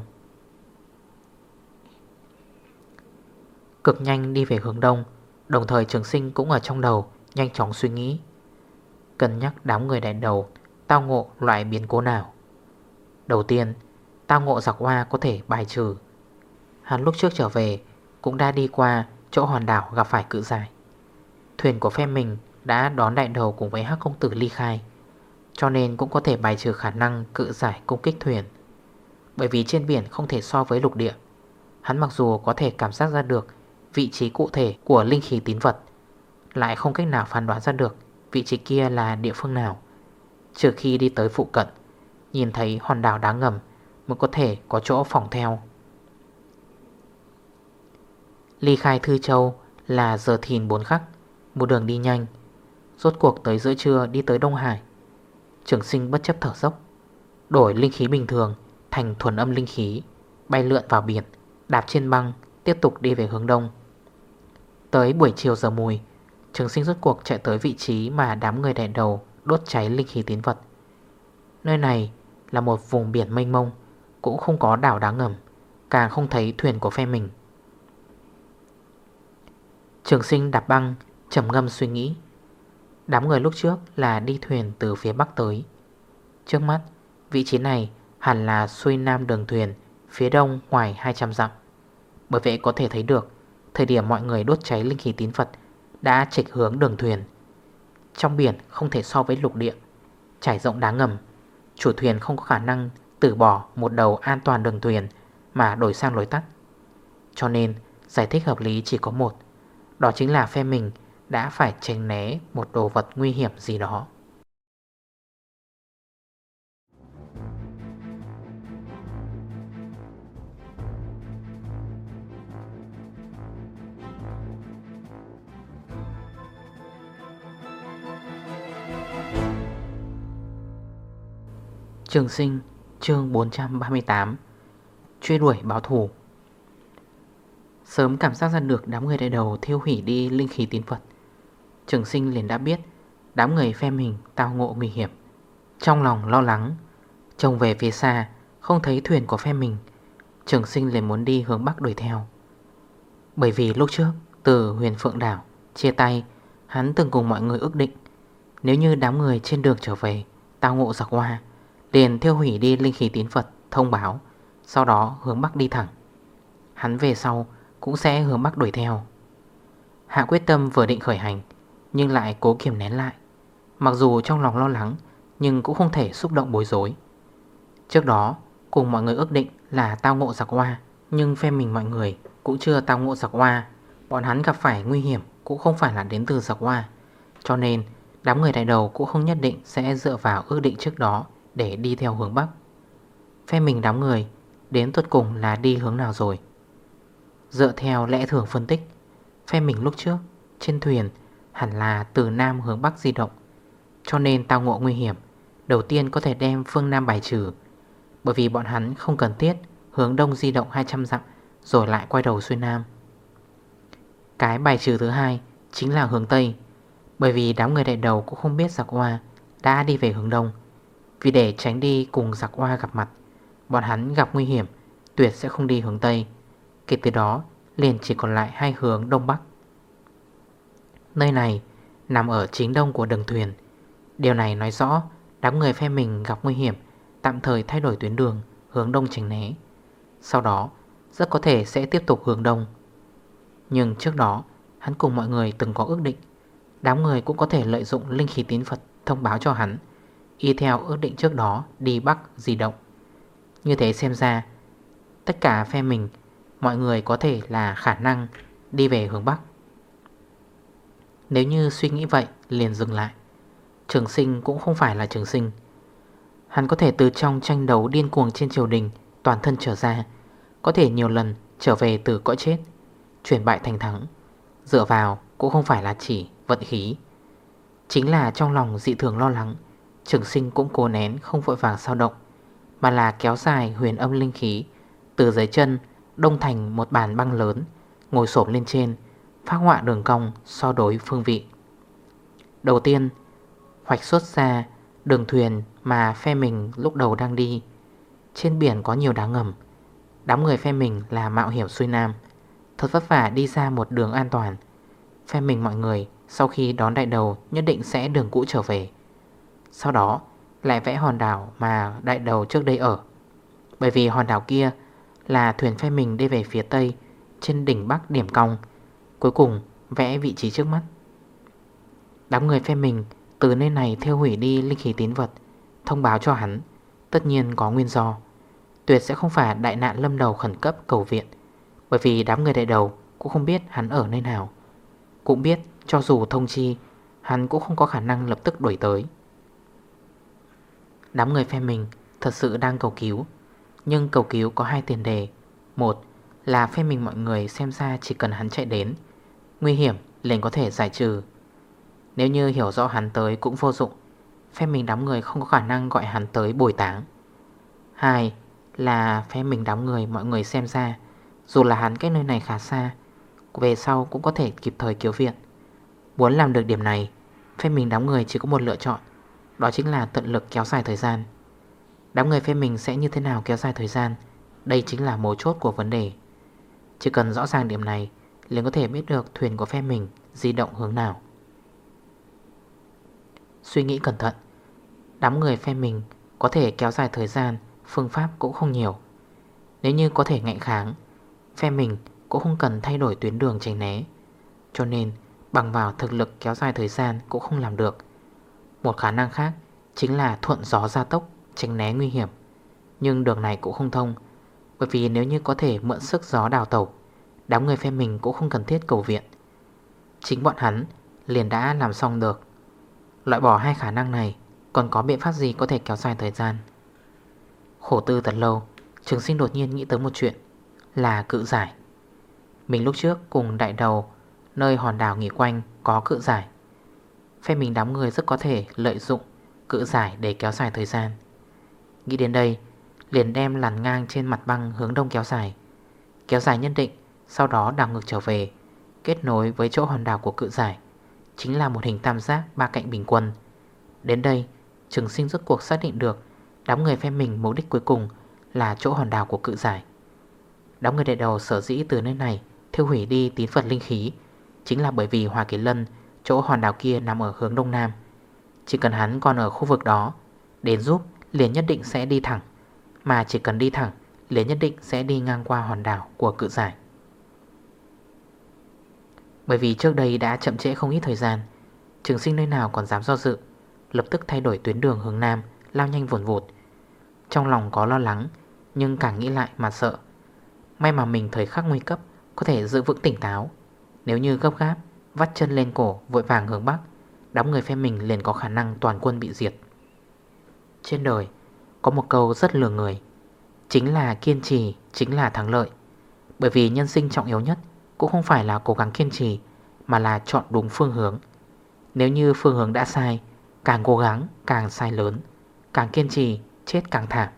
Cực nhanh đi về hướng đông, Đồng thời trường sinh cũng ở trong đầu, Nhanh chóng suy nghĩ. Cân nhắc đám người đại đầu, Tao ngộ loại biến cố nào. Đầu tiên, Tao ngộ giặc hoa có thể bài trừ. Hắn lúc trước trở về, Cũng đã đi qua chỗ hòn đảo gặp phải cự giải. Thuyền của phe mình đã đón đại đầu cùng với hắc công tử ly khai, Cho nên cũng có thể bài trừ khả năng cự giải công kích thuyền. Bởi vì trên biển không thể so với lục địa, Hắn mặc dù có thể cảm giác ra được vị trí cụ thể của linh khí tín vật, Lại không cách nào phán đoán ra được vị trí kia là địa phương nào. Trừ khi đi tới phụ cận, Nhìn thấy hòn đảo đá ngầm Mới có thể có chỗ phòng theo. Ly khai Thư Châu là giờ thìn 4 khắc, Một đường đi nhanh. Rốt cuộc tới giữa trưa đi tới Đông Hải. Trường sinh bất chấp thở dốc, Đổi linh khí bình thường Thành thuần âm linh khí, Bay lượn vào biển, Đạp trên băng, Tiếp tục đi về hướng đông. Tới buổi chiều giờ mùi, Trường sinh rốt cuộc chạy tới vị trí Mà đám người đèn đầu đốt cháy linh khí tín vật. Nơi này là một vùng biển mênh mông, Cũng không có đảo đá ngầm, Càng không thấy thuyền của phe mình. Trường sinh đạp băng trầm ngâm suy nghĩ. Đám người lúc trước là đi thuyền từ phía bắc tới. Trước mắt, Vị trí này hẳn là xuôi nam đường thuyền, Phía đông ngoài 200 dặm. Bởi vậy có thể thấy được, Thời điểm mọi người đốt cháy linh khí tín Phật Đã trịch hướng đường thuyền. Trong biển không thể so với lục địa, Trải rộng đá ngầm, Chủ thuyền không có khả năng từ bỏ một đầu an toàn đường thuyền Mà đổi sang lối tắt. Cho nên, giải thích hợp lý chỉ có một đó chính là phe mình đã phải tránh né một đồ vật nguy hiểm gì đó. Trường sinh, chương 438 Truy đuổi báo thủ Sớm cảm giác ra được đám người đại đầu thiêu hủy đi linh khí tín vật. Trường sinh liền đã biết, Đám người phe mình tao ngộ nguy hiểm. Trong lòng lo lắng, Trông về phía xa, Không thấy thuyền của phe mình, Trường sinh liền muốn đi hướng Bắc đuổi theo. Bởi vì lúc trước, Từ huyền phượng đảo, Chia tay, Hắn từng cùng mọi người ước định, Nếu như đám người trên đường trở về, Tao ngộ giặc hoa, Liền thiêu hủy đi linh khí tín Phật Thông báo, Sau đó hướng Bắc đi thẳng. Hắn về sau cũng sẽ hướng Bắc đuổi theo. Hạ quyết tâm vừa định khởi hành, Nhưng lại cố kiềm nén lại. Mặc dù trong lòng lo lắng, Nhưng cũng không thể xúc động bối rối. Trước đó, cùng mọi người ước định là tao ngộ giặc hoa Nhưng phe mình mọi người cũng chưa tao ngộ giặc hoa Bọn hắn gặp phải nguy hiểm cũng không phải là đến từ giặc hoa Cho nên đám người đại đầu cũng không nhất định sẽ dựa vào ước định trước đó Để đi theo hướng Bắc. Phe mình đám người đến tuột cùng là đi hướng nào rồi? Dựa theo lẽ thường phân tích, Phe mình lúc trước, Trên thuyền, hẳn là từ Nam hướng Bắc di động. Cho nên tao ngộ nguy hiểm, Đầu tiên có thể đem phương Nam bài trừ. Bởi vì bọn hắn không cần thiết Hướng Đông di động 200 dặm, Rồi lại quay đầu xuôi Nam. Cái bài trừ thứ hai Chính là hướng Tây, Bởi vì đám người đại đầu cũng không biết giặc hoa Đã đi về hướng Đông. Vì để tránh đi cùng giặc hoa gặp mặt, Bọn hắn gặp nguy hiểm, Tuyệt sẽ không đi hướng Tây. Kể từ đó, liền chỉ còn lại hai hướng Đông Bắc. Nơi này nằm ở chính đông của đường thuyền. Điều này nói rõ đám người phe mình gặp nguy hiểm, Tạm thời thay đổi tuyến đường, hướng đông tránh né. Sau đó, rất có thể sẽ tiếp tục hướng đông. Nhưng trước đó, hắn cùng mọi người từng có ước định. Đám người cũng có thể lợi dụng linh khí tín Phật thông báo cho hắn, Y theo ước định trước đó đi Bắc di động. Như thế xem ra, Tất cả phe mình Mọi người có thể là khả năng đi về hướng Bắc. Nếu như suy nghĩ vậy, liền dừng lại. Trường sinh cũng không phải là trường sinh. Hắn có thể từ trong tranh đấu điên cuồng trên triều đình, Toàn thân trở ra, Có thể nhiều lần trở về từ cõi chết, Chuyển bại thành thắng. Dựa vào cũng không phải là chỉ vận khí. Chính là trong lòng dị thường lo lắng, Trường sinh cũng cố nén không vội vàng sao động, Mà là kéo dài huyền âm linh khí Từ dưới chân Đông thành một bàn băng lớn, Ngồi sổm lên trên Phát họa đường cong so đối phương vị. Đầu tiên, Hoạch xuất ra đường thuyền mà phe mình lúc đầu đang đi. Trên biển có nhiều đá ngầm, Đám người phe mình là mạo hiểm xuôi nam. Thật vất vả đi ra một đường an toàn. Phe mình mọi người Sau khi đón đại đầu Nhất định sẽ đường cũ trở về. Sau đó, lại vẽ hòn đảo Mà đại đầu trước đây ở. Bởi vì hòn đảo kia là thuyền phe mình đi về phía tây, Trên đỉnh bắc điểm cong. Cuối cùng, vẽ vị trí trước mắt. Đám người phe mình từ nơi này theo hủy đi linh khí tín vật, Thông báo cho hắn, Tất nhiên có nguyên do. Tuyệt sẽ không phải đại nạn lâm đầu khẩn cấp cầu viện, Bởi vì đám người đại đầu Cũng không biết hắn ở nơi nào. Cũng biết, cho dù thông chi, Hắn cũng không có khả năng lập tức đuổi tới. Đám người phe mình Thật sự đang cầu cứu. Nhưng cầu cứu có hai tiền đề. Một là phê mình mọi người xem ra chỉ cần hắn chạy đến. Nguy hiểm, liền có thể giải trừ. Nếu như hiểu rõ hắn tới cũng vô dụng. Phe mình đám người không có khả năng gọi hắn tới bồi táng. Hai là phe mình đám người mọi người xem ra. Dù là hắn cách nơi này khá xa, Về sau cũng có thể kịp thời cứu viện. Muốn làm được điểm này Phe mình đám người chỉ có một lựa chọn. Đó chính là tận lực kéo dài thời gian. Đám người phe mình sẽ như thế nào kéo dài thời gian? Đây chính là mấu chốt của vấn đề. Chỉ cần rõ ràng điểm này, liền có thể biết được thuyền của phe mình di động hướng nào. Suy nghĩ cẩn thận. Đám người phe mình có thể kéo dài thời gian, Phương pháp cũng không nhiều. Nếu như có thể ngạnh kháng, Phe mình cũng không cần thay đổi tuyến đường tránh né. Cho nên, bằng vào thực lực kéo dài thời gian cũng không làm được. Một khả năng khác chính là thuận gió gia tốc tránh né nguy hiểm. Nhưng đường này cũng không thông, Bởi vì nếu như có thể mượn sức gió đào tẩu, Đám người phe mình cũng không cần thiết cầu viện. Chính bọn hắn liền đã làm xong được. Loại bỏ hai khả năng này, Còn có biện pháp gì có thể kéo dài thời gian? Khổ tư thật lâu, Trường sinh đột nhiên nghĩ tới một chuyện Là cự giải. Mình lúc trước cùng đại đầu Nơi hòn đảo nghỉ quanh có cự giải. Phe mình đám người rất có thể lợi dụng Cự giải để kéo dài thời gian. Nghĩ đến đây, Liền đem làn ngang trên mặt băng hướng đông kéo dài. Kéo dài nhất định, Sau đó đảo ngược trở về, Kết nối với chỗ hòn đảo của cự giải. Chính là một hình tam giác ba cạnh bình quân. Đến đây, Trường sinh rốt cuộc xác định được Đám người phe mình mục đích cuối cùng Là chỗ hòn đảo của cự giải. Đám người đại đầu sở dĩ từ nơi này Thiêu hủy đi tín vật linh khí Chính là bởi vì Hòa Kỳ Lân, Chỗ hòn đảo kia nằm ở hướng đông nam. Chỉ cần hắn còn ở khu vực đó, Đến giúp liền nhất định sẽ đi thẳng. Mà chỉ cần đi thẳng, liền nhất định sẽ đi ngang qua hòn đảo của cự giải. Bởi vì trước đây đã chậm trễ không ít thời gian, Trường sinh nơi nào còn dám do dự, Lập tức thay đổi tuyến đường hướng Nam, Lao nhanh vồn vụt. Trong lòng có lo lắng, Nhưng càng nghĩ lại mà sợ. May mà mình thời khắc nguy cấp, Có thể giữ vững tỉnh táo. Nếu như gấp gáp, Vắt chân lên cổ, vội vàng hướng Bắc, Đám người phe mình liền có khả năng toàn quân bị diệt. Trên đời, Có một câu rất lừa người. Chính là kiên trì, Chính là thắng lợi. Bởi vì nhân sinh trọng yếu nhất Cũng không phải là cố gắng kiên trì, Mà là chọn đúng phương hướng. Nếu như phương hướng đã sai, Càng cố gắng, càng sai lớn, Càng kiên trì, chết càng thảm.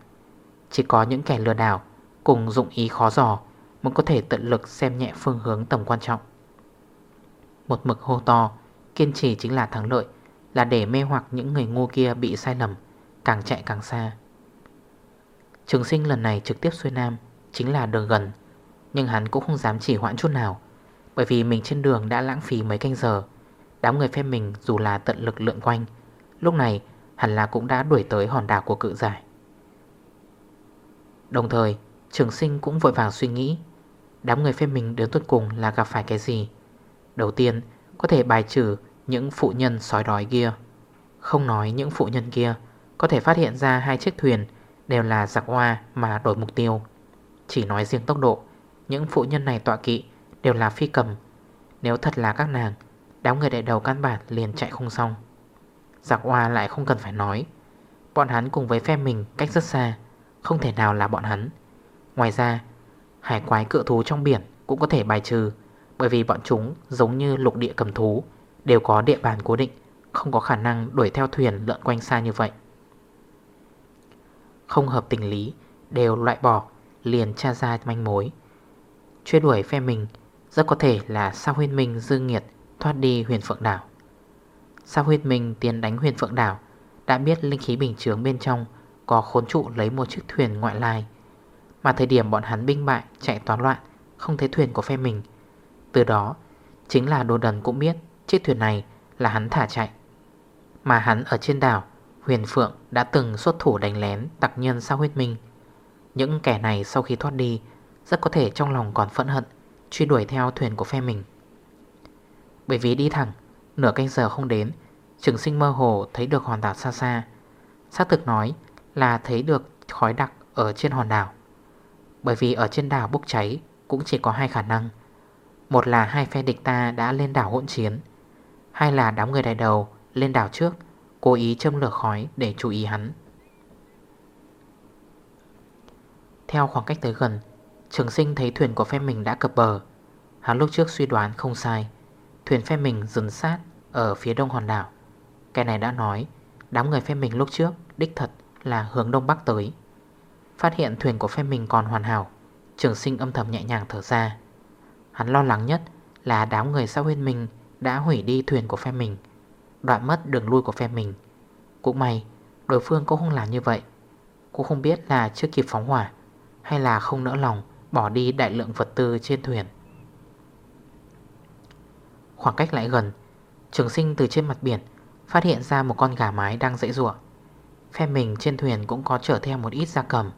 Chỉ có những kẻ lừa đảo Cùng dụng ý khó dò Mới có thể tận lực xem nhẹ phương hướng tầm quan trọng. Một mực hô to, Kiên trì chính là thắng lợi, Là để mê hoặc những người ngu kia bị sai lầm. Càng chạy càng xa. Trường sinh lần này trực tiếp xuôi nam, Chính là đường gần, Nhưng hắn cũng không dám chỉ hoãn chút nào, Bởi vì mình trên đường đã lãng phí mấy canh giờ. Đám người phe mình dù là tận lực lượn quanh, Lúc này hẳn là cũng đã đuổi tới hòn đảo của cự giải. Đồng thời, trường sinh cũng vội vàng suy nghĩ, Đám người phê mình đến tuần cùng là gặp phải cái gì? Đầu tiên, có thể bài trừ những phụ nhân sói đói kia. Không nói những phụ nhân kia có thể phát hiện ra hai chiếc thuyền Đều là giặc hoa mà đổi mục tiêu. Chỉ nói riêng tốc độ, Những phụ nhân này tọa kỵ Đều là phi cầm. Nếu thật là các nàng, Đám người đại đầu căn bản liền chạy không xong. Giặc hoa lại không cần phải nói. Bọn hắn cùng với phe mình cách rất xa, Không thể nào là bọn hắn. Ngoài ra, Hải quái cự thú trong biển cũng có thể bài trừ, Bởi vì bọn chúng giống như lục địa cầm thú, Đều có địa bàn cố định, Không có khả năng đuổi theo thuyền lượn quanh xa như vậy. Không hợp tình lý, Đều loại bỏ, Liền tra ra manh mối. Chuyên đuổi phe mình, Rất có thể là sao huyên minh Dương nghiệt Thoát đi huyền phượng đảo. Sao Huyên minh tiến đánh huyền phượng đảo, Đã biết linh khí bình chướng bên trong Có khốn trụ lấy một chiếc thuyền ngoại lai. Mà thời điểm bọn hắn binh bại, Chạy toán loạn, Không thấy thuyền của phe mình. Từ đó, Chính là đồ đần cũng biết Chiếc thuyền này là hắn thả chạy. Mà hắn ở trên đảo Huyền Phượng đã từng xuất thủ đánh lén Tặc nhân sao huyết minh. Những kẻ này sau khi thoát đi, Rất có thể trong lòng còn phẫn hận, Truy đuổi theo thuyền của phe mình. Bởi vì đi thẳng, Nửa canh giờ không đến, Trường sinh mơ hồ thấy được hòn đảo xa xa. Xác thực nói là thấy được khói đặc ở trên hòn đảo. Bởi vì ở trên đảo bốc cháy Cũng chỉ có hai khả năng. Một là hai phe địch ta đã lên đảo hỗn chiến, Hai là đám người đại đầu lên đảo trước. Cố ý châm lửa khói để chú ý hắn. Theo khoảng cách tới gần, Trường sinh thấy thuyền của phe mình đã cập bờ. Hắn lúc trước suy đoán không sai, Thuyền phe mình dừng sát ở phía đông hòn đảo. Cái này đã nói, Đám người phe mình lúc trước Đích thật là hướng đông bắc tới. Phát hiện thuyền của phe mình còn hoàn hảo, Trường sinh âm thầm nhẹ nhàng thở ra. Hắn lo lắng nhất là đám người sau huyên mình Đã hủy đi thuyền của phe mình. Đoạn mất đường lui của phe mình. Cũng may, đối phương cũng không làm như vậy. Cũng không biết là chưa kịp phóng hỏa, Hay là không nỡ lòng Bỏ đi đại lượng vật tư trên thuyền. Khoảng cách lại gần, Trường sinh từ trên mặt biển Phát hiện ra một con gà mái đang dãy ruộng Phe mình trên thuyền cũng có chở theo một ít gia cầm.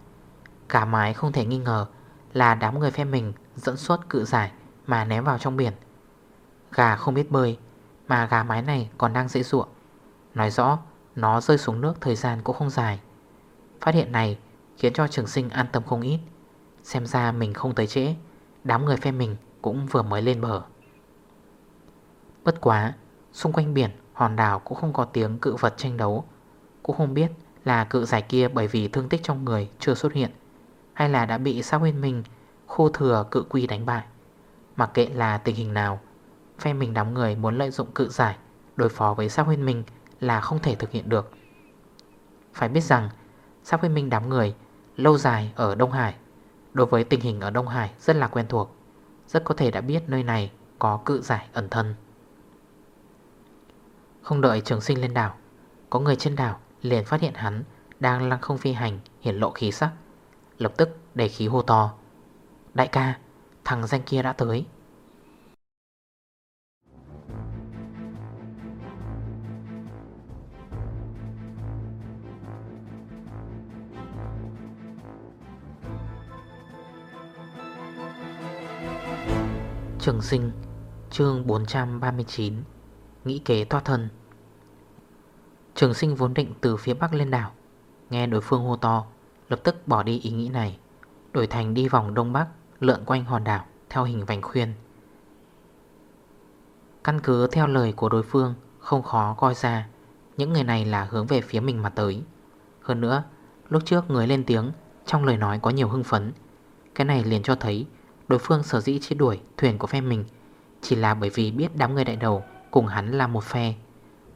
Gà mái không thể nghi ngờ Là đám người phe mình dẫn suốt cự giải Mà ném vào trong biển. Gà không biết bơi mà gà mái này còn đang dễ dụa. Nói rõ, nó rơi xuống nước thời gian cũng không dài. Phát hiện này khiến cho trường sinh an tâm không ít. Xem ra mình không tới trễ, Đám người phe mình cũng vừa mới lên bờ. Bất quá, Xung quanh biển, hòn đảo cũng không có tiếng cự vật tranh đấu. Cũng không biết là cự giải kia bởi vì thương tích trong người chưa xuất hiện, Hay là đã bị sao huyên mình khô thừa cự quy đánh bại. Mặc kệ là tình hình nào Phe mình đám người muốn lợi dụng cự giải, Đối phó với sao huyên minh là không thể thực hiện được. Phải biết rằng Sao huyên minh đám người Lâu dài ở Đông Hải, Đối với tình hình ở Đông Hải rất là quen thuộc, Rất có thể đã biết nơi này có cự giải ẩn thân. Không đợi trường sinh lên đảo, Có người trên đảo liền phát hiện hắn Đang lăng không phi hành hiển lộ khí sắc, Lập tức đầy khí hô to. Đại ca, Thằng danh kia đã tới. Trường sinh, chương 439 Nghĩ kế thoát thân. Trường sinh vốn định từ phía bắc lên đảo, Nghe đối phương hô to, Lập tức bỏ đi ý nghĩ này, Đổi thành đi vòng đông bắc, Lượn quanh hòn đảo Theo hình vành khuyên. Căn cứ theo lời của đối phương, Không khó coi ra Những người này là hướng về phía mình mà tới. Hơn nữa, Lúc trước người lên tiếng, Trong lời nói có nhiều hưng phấn, Cái này liền cho thấy Đối phương sở dĩ chia đuổi thuyền của phe mình Chỉ là bởi vì biết đám người đại đầu Cùng hắn là một phe.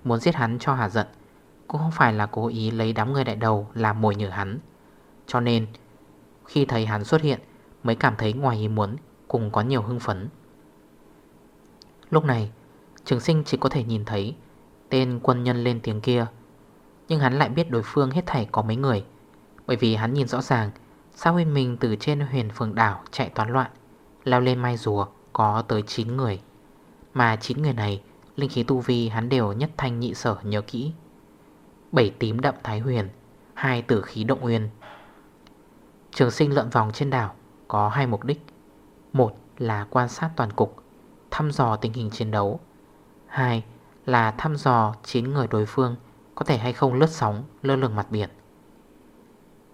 Muốn giết hắn cho hà giận, Cũng không phải là cố ý lấy đám người đại đầu Làm mồi nhử hắn. Cho nên, khi thấy hắn xuất hiện, Mới cảm thấy ngoài ý muốn Cùng có nhiều hưng phấn. Lúc này, Trường sinh chỉ có thể nhìn thấy Tên quân nhân lên tiếng kia, Nhưng hắn lại biết đối phương hết thảy có mấy người, Bởi vì hắn nhìn rõ ràng Sao huyên mình từ trên huyền phường đảo chạy toán loạn. Leo lên mai rùa có tới 9 người. Mà 9 người này, Linh khí tu vi hắn đều nhất thanh nhị sở nhớ kỹ. Bảy tím đậm thái huyền, hai tử khí động nguyên. Trường sinh lượn vòng trên đảo, Có hai mục đích. Một là quan sát toàn cục, Thăm dò tình hình chiến đấu. Hai là thăm dò 9 người đối phương, Có thể hay không lướt sóng, lơ lửng mặt biển.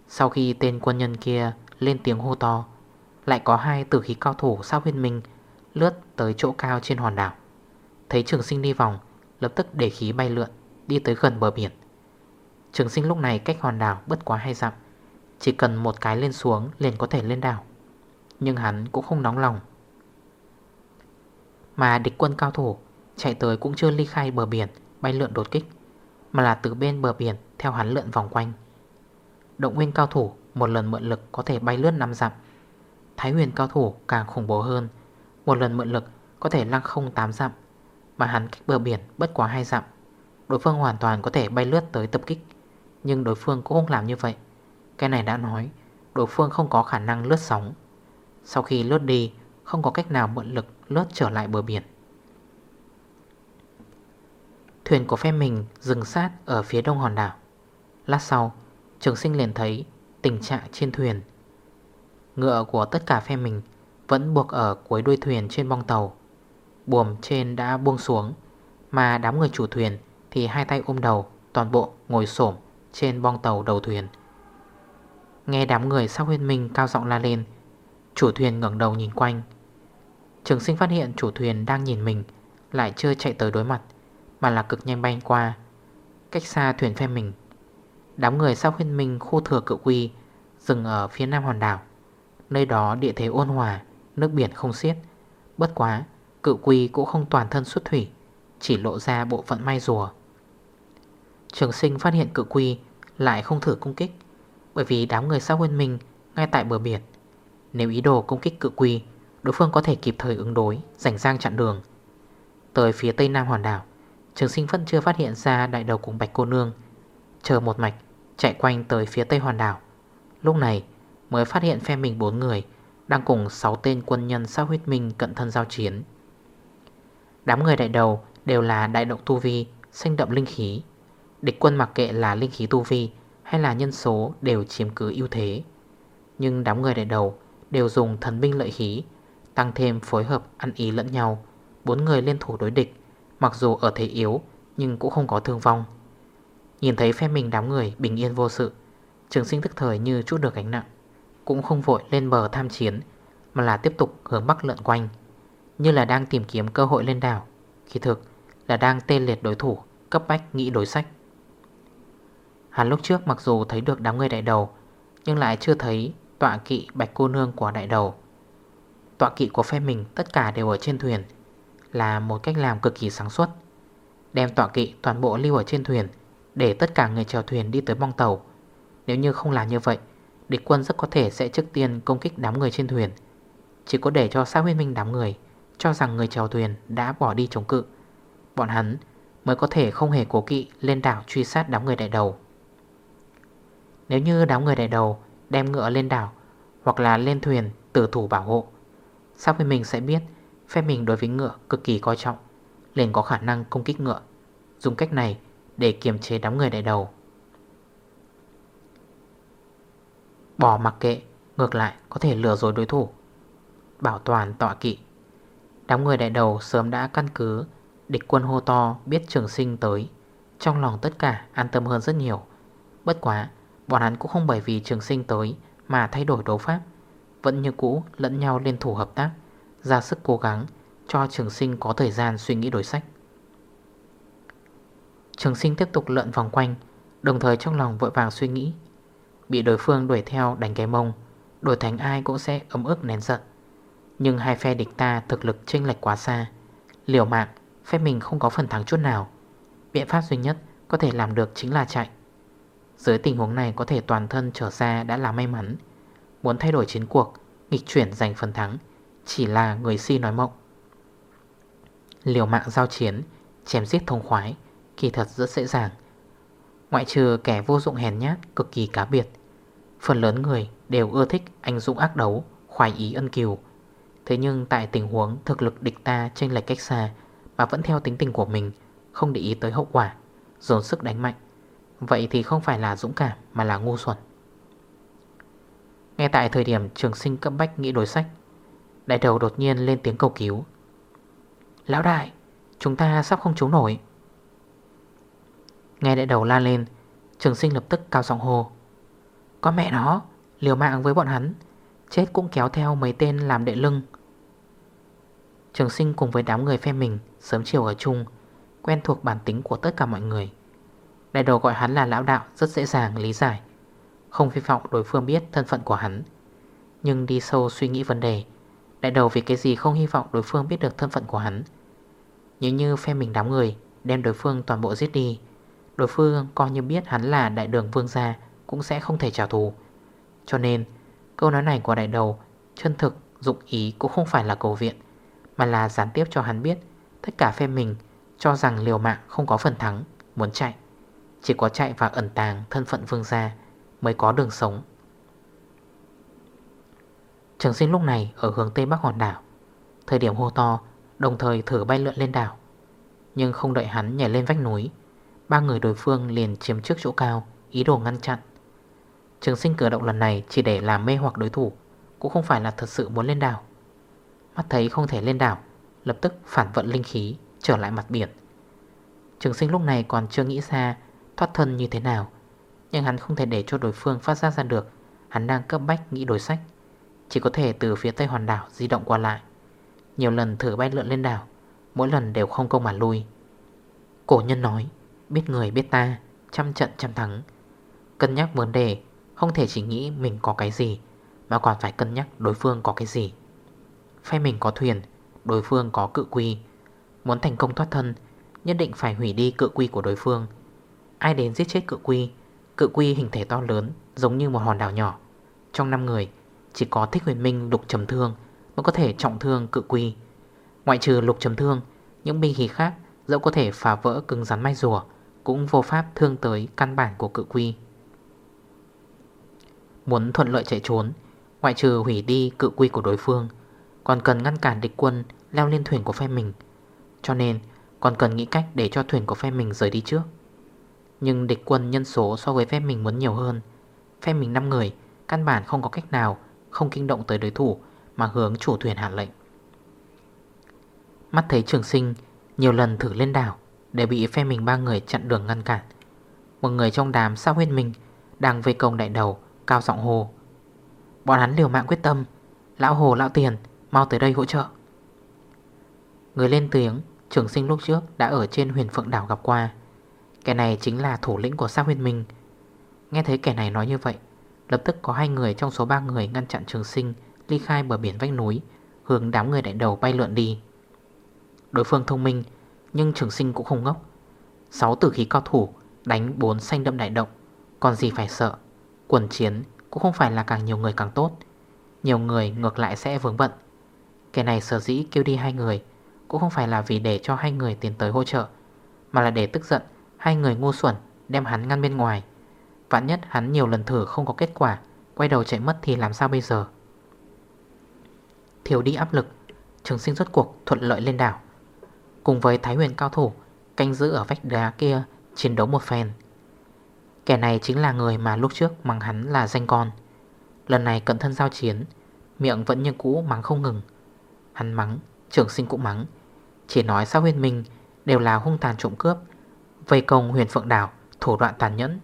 Sau khi tên quân nhân kia lên tiếng hô to lại có hai tử khí cao thủ sao huyên minh Lướt tới chỗ cao trên hòn đảo. Thấy trường sinh đi vòng, Lập tức để khí bay lượn, Đi tới gần bờ biển. Trường sinh lúc này cách hòn đảo bất quá hai dặm, Chỉ cần một cái lên xuống liền có thể lên đảo. Nhưng hắn cũng không nóng lòng. Mà địch quân cao thủ Chạy tới cũng chưa ly khai bờ biển, Bay lượn đột kích, Mà là từ bên bờ biển theo hắn lượn vòng quanh. Động nguyên cao thủ Một lần mượn lực có thể bay lướt 5 dặm Thái huyền cao thủ càng khủng bố hơn. Một lần mượn lực có thể lăng không 8 dặm, Mà hắn cách bờ biển bất quá 2 dặm. Đối phương hoàn toàn có thể bay lướt tới tập kích, Nhưng đối phương cũng không làm như vậy. Cái này đã nói, Đối phương không có khả năng lướt sóng. Sau khi lướt đi, Không có cách nào mượn lực lướt trở lại bờ biển. Thuyền của phe mình dừng sát ở phía đông hòn đảo. Lát sau, Trường sinh liền thấy tình trạng trên thuyền Ngựa của tất cả phe mình Vẫn buộc ở cuối đuôi thuyền trên bong tàu. Buồm trên đã buông xuống, Mà đám người chủ thuyền Thì hai tay ôm đầu, Toàn bộ ngồi xổm trên bong tàu đầu thuyền. Nghe đám người sau huyên minh cao giọng la lên, Chủ thuyền ngẩng đầu nhìn quanh. Trường sinh phát hiện chủ thuyền đang nhìn mình, Lại chưa chạy tới đối mặt, Mà là cực nhanh bay qua, Cách xa thuyền phe mình. Đám người sau huyên minh khu thừa cự quy Dừng ở phía nam hòn đảo. Nơi đó địa thế ôn hòa, Nước biển không xiết. Bất quá, cự quy cũng không toàn thân xuất thủy, Chỉ lộ ra bộ phận may rùa. Trường sinh phát hiện cự quy, Lại không thử công kích, Bởi vì đám người xã huyên mình Ngay tại bờ biển. Nếu ý đồ công kích cự quy, Đối phương có thể kịp thời ứng đối, Rảnh rang chặn đường. Tới phía tây nam hoàn đảo, Trường sinh vẫn chưa phát hiện ra đại đầu cùng bạch cô nương. Chờ một mạch, Chạy quanh tới phía tây hoàn đảo. Lúc này Mới phát hiện phe mình bốn người, Đang cùng 6 tên quân nhân sao huyết minh cận thân giao chiến. Đám người đại đầu đều là đại động tu vi Xanh đậm linh khí. Địch quân mặc kệ là linh khí tu vi Hay là nhân số đều chiếm cứ ưu thế. Nhưng đám người đại đầu Đều dùng thần binh lợi khí, Tăng thêm phối hợp ăn ý lẫn nhau. Bốn người liên thủ đối địch, Mặc dù ở thế yếu Nhưng cũng không có thương vong. Nhìn thấy phe mình đám người bình yên vô sự, Trường sinh tức thời như chút được gánh nặng cũng không vội lên bờ tham chiến, Mà là tiếp tục hướng bắc lượn quanh, Như là đang tìm kiếm cơ hội lên đảo. Khi thực là đang tê liệt đối thủ, Cấp bách nghĩ đối sách. Hắn lúc trước mặc dù thấy được đám người đại đầu, Nhưng lại chưa thấy tọa kỵ bạch cô nương của đại đầu. Tọa kỵ của phe mình tất cả đều ở trên thuyền, Là một cách làm cực kỳ sáng suốt. Đem tọa kỵ toàn bộ lưu ở trên thuyền, Để tất cả người chèo thuyền đi tới bong tàu. Nếu như không làm như vậy Địch quân rất có thể sẽ trước tiên công kích đám người trên thuyền. Chỉ có để cho xã huyên minh đám người, Cho rằng người chèo thuyền đã bỏ đi chống cự. Bọn hắn Mới có thể không hề cố kỵ lên đảo truy sát đám người đại đầu. Nếu như đám người đại đầu đem ngựa lên đảo Hoặc là lên thuyền tử thủ bảo hộ Sau khi mình sẽ biết Phép mình đối với ngựa cực kỳ coi trọng, liền có khả năng công kích ngựa. Dùng cách này để kiềm chế đám người đại đầu. Bỏ mặc kệ, Ngược lại có thể lừa dối đối thủ. Bảo toàn tọa kỵ. Đám người đại đầu sớm đã căn cứ, Địch quân hô to biết trường sinh tới. Trong lòng tất cả an tâm hơn rất nhiều. Bất quá, Bọn hắn cũng không bởi vì trường sinh tới Mà thay đổi đấu pháp. Vẫn như cũ lẫn nhau liên thủ hợp tác, Ra sức cố gắng Cho trường sinh có thời gian suy nghĩ đổi sách. Trường sinh tiếp tục lượn vòng quanh, Đồng thời trong lòng vội vàng suy nghĩ. Bị đối phương đuổi theo đánh cái mông, Đổi thành ai cũng sẽ ấm ức nén giận. Nhưng hai phe địch ta thực lực chênh lệch quá xa. Liều mạng, Phe mình không có phần thắng chút nào. Biện pháp duy nhất có thể làm được chính là chạy. Dưới tình huống này có thể toàn thân trở ra đã là may mắn. Muốn thay đổi chiến cuộc, Nghịch chuyển giành phần thắng, Chỉ là người si nói mộng. Liều mạng giao chiến, Chém giết thông khoái, Kỳ thật rất dễ dàng. Ngoại trừ kẻ vô dụng hèn nhát, cực kỳ cá biệt Phần lớn người đều ưa thích anh dũng ác đấu, Khoái ý ân kiều. Thế nhưng tại tình huống thực lực địch ta chênh lệch cách xa Mà vẫn theo tính tình của mình, Không để ý tới hậu quả, Dồn sức đánh mạnh. Vậy thì không phải là dũng cảm mà là ngu xuẩn. Ngay tại thời điểm trường sinh cấp bách nghĩ đối sách, Đại đầu đột nhiên lên tiếng cầu cứu. Lão đại, Chúng ta sắp không trốn nổi. Nghe đại đầu la lên, Trường sinh lập tức cao giọng hô. Có mẹ nó, Liều mạng với bọn hắn, Chết cũng kéo theo mấy tên làm đệ lưng. Trường sinh cùng với đám người phe mình Sớm chiều ở chung, Quen thuộc bản tính của tất cả mọi người. Đại đầu gọi hắn là lão đạo Rất dễ dàng, lý giải. Không vi vọng đối phương biết thân phận của hắn. Nhưng đi sâu suy nghĩ vấn đề, Đại đầu vì cái gì không hy vọng đối phương biết được thân phận của hắn? Như như phe mình đám người Đem đối phương toàn bộ giết đi, Đối phương coi như biết hắn là đại đường vương gia cũng sẽ không thể trả thù. Cho nên, câu nói này của đại đầu Chân thực dụng ý cũng không phải là cầu viện, Mà là gián tiếp cho hắn biết Tất cả phe mình cho rằng liều mạng không có phần thắng, Muốn chạy. Chỉ có chạy và ẩn tàng thân phận vương gia Mới có đường sống. Trường sinh lúc này ở hướng Tây Bắc hòn đảo. Thời điểm hô to, Đồng thời thử bay lượn lên đảo. Nhưng không đợi hắn nhảy lên vách núi, Ba người đối phương liền chiếm trước chỗ cao, Ý đồ ngăn chặn. Trường sinh cử động lần này chỉ để làm mê hoặc đối thủ, Cũng không phải là thật sự muốn lên đảo. Mắt thấy không thể lên đảo, Lập tức phản vận linh khí, Trở lại mặt biển. Trường sinh lúc này còn chưa nghĩ ra Thoát thân như thế nào, Nhưng hắn không thể để cho đối phương phát ra ra được. Hắn đang cấp bách nghĩ đối sách, Chỉ có thể từ phía tây hoàn đảo di động qua lại. Nhiều lần thử bay lượn lên đảo, Mỗi lần đều không công mà lui. Cổ nhân nói, Biết người biết ta, Trăm trận trăm thắng, Cân nhắc vấn đề không thể chỉ nghĩ mình có cái gì, Mà còn phải cân nhắc đối phương có cái gì. Phe mình có thuyền, Đối phương có cự quy. Muốn thành công thoát thân, Nhất định phải hủy đi cự quy của đối phương. Ai đến giết chết cự quy? Cự quy hình thể to lớn, Giống như một hòn đảo nhỏ. Trong 5 người, Chỉ có thích huyền minh lục trầm thương Mới có thể trọng thương cự quy. Ngoại trừ lục trầm thương, Những binh khí khác Dẫu có thể phá vỡ cứng rắn mai rùa Cũng vô pháp thương tới căn bản của cự quy. Muốn thuận lợi chạy trốn, Ngoại trừ hủy đi cự quy của đối phương, Còn cần ngăn cản địch quân Leo lên thuyền của phe mình. Cho nên, còn cần nghĩ cách để cho thuyền của phe mình rời đi trước. Nhưng địch quân nhân số so với phe mình muốn nhiều hơn. Phe mình 5 người, Căn bản không có cách nào, Không kinh động tới đối thủ Mà hướng chủ thuyền hạ lệnh. Mắt thấy trường sinh Nhiều lần thử lên đảo Để bị phe mình ba người chặn đường ngăn cản. Một người trong đám sao huyết mình Đang vây công đại đầu Cao giọng hồ Bọn hắn liều mạng quyết tâm. Lão hồ, lão tiền, Mau tới đây hỗ trợ. Người lên tiếng, Trường sinh lúc trước đã ở trên huyền phượng đảo gặp qua. Kẻ này chính là thủ lĩnh của sát huyền minh. Nghe thấy kẻ này nói như vậy, Lập tức có hai người trong số ba người ngăn chặn trường sinh, Ly khai bờ biển vách núi, Hướng đám người đại đầu bay lượn đi. Đối phương thông minh, Nhưng trường sinh cũng không ngốc. 6 tử khí cao thủ Đánh 4 xanh đậm đại động, Còn gì phải sợ. Quần chiến cũng không phải là càng nhiều người càng tốt. Nhiều người ngược lại sẽ vướng bận. Kẻ này sở dĩ kêu đi hai người Cũng không phải là vì để cho hai người tiến tới hỗ trợ, Mà là để tức giận Hai người ngu xuẩn đem hắn ngăn bên ngoài. Vạn nhất hắn nhiều lần thử không có kết quả, Quay đầu chạy mất thì làm sao bây giờ? Thiếu đi áp lực, Trường sinh rốt cuộc thuận lợi lên đảo. Cùng với Thái huyền cao thủ Canh giữ ở vách đá kia Chiến đấu một phen Kẻ này chính là người mà lúc trước mắng hắn là danh con. Lần này cận thân giao chiến Miệng vẫn như cũ mắng không ngừng. Hắn mắng, trường sinh cũng mắng. Chỉ nói sao huyền mình Đều là hung tàn trộm cướp Vây công huyền phượng đảo Thủ đoạn tàn nhẫn.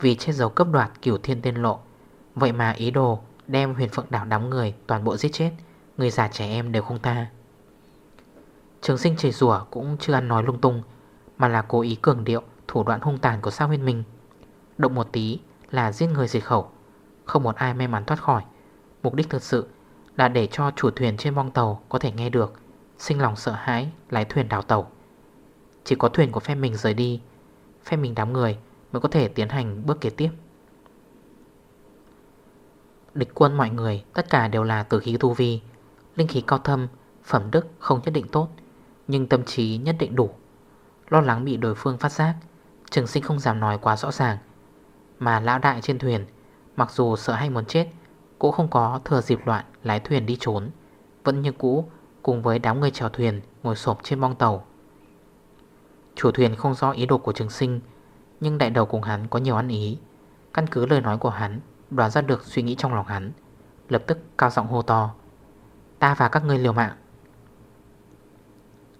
Vì chết dấu cấp đoạt cửu thiên tên lộ Vậy mà ý đồ đem huyền phượng đảo đám người Toàn bộ giết chết Người già trẻ em đều không tha. Trường sinh chỉ rủa cũng chưa ăn nói lung tung Mà là cố ý cường điệu Thủ đoạn hung tàn của sao huyền minh Động một tí là giết người diệt khẩu. Không một ai may mắn thoát khỏi. Mục đích thực sự là để cho chủ thuyền trên bong tàu Có thể nghe được. Sinh lòng sợ hãi, lái thuyền đào tàu. Chỉ có thuyền của phe mình rời đi, Phe mình đám người mới có thể tiến hành bước kế tiếp. Địch quân mọi người, Tất cả đều là tử khí tu vi. Linh khí cao thâm, Phẩm đức không nhất định tốt, Nhưng tâm trí nhất định đủ. Lo lắng bị đối phương phát giác, Trường sinh không dám nói quá rõ ràng. Mà lão đại trên thuyền. Mặc dù sợ hay muốn chết, Cũng không có thừa dịp loạn lái thuyền đi trốn. Vẫn như cũ, Cùng với đám người chèo thuyền Ngồi sộp trên bong tàu. Chủ thuyền không rõ ý đồ của trường sinh, Nhưng đại đầu cùng hắn có nhiều ăn ý. Căn cứ lời nói của hắn, Đoán ra được suy nghĩ trong lòng hắn. Lập tức cao giọng hô to, Ta và các ngươi liều mạng.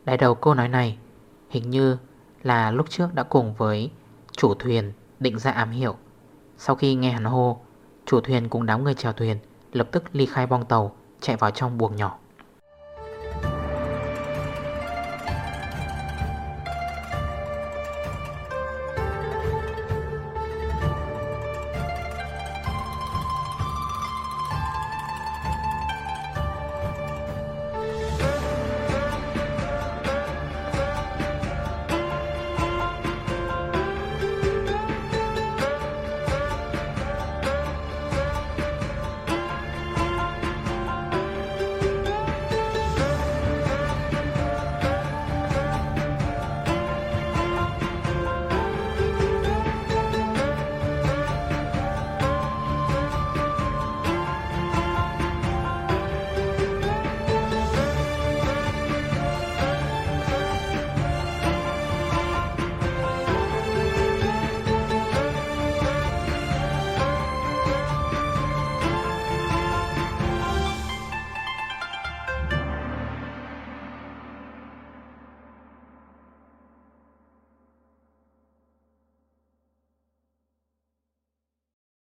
Đại đầu cô nói này Hình như là lúc trước đã cùng với Chủ thuyền định ra ám hiệu. Sau khi nghe hắn hô, Chủ thuyền cùng đám người chèo thuyền, Lập tức ly khai bong tàu, Chạy vào trong buồng nhỏ.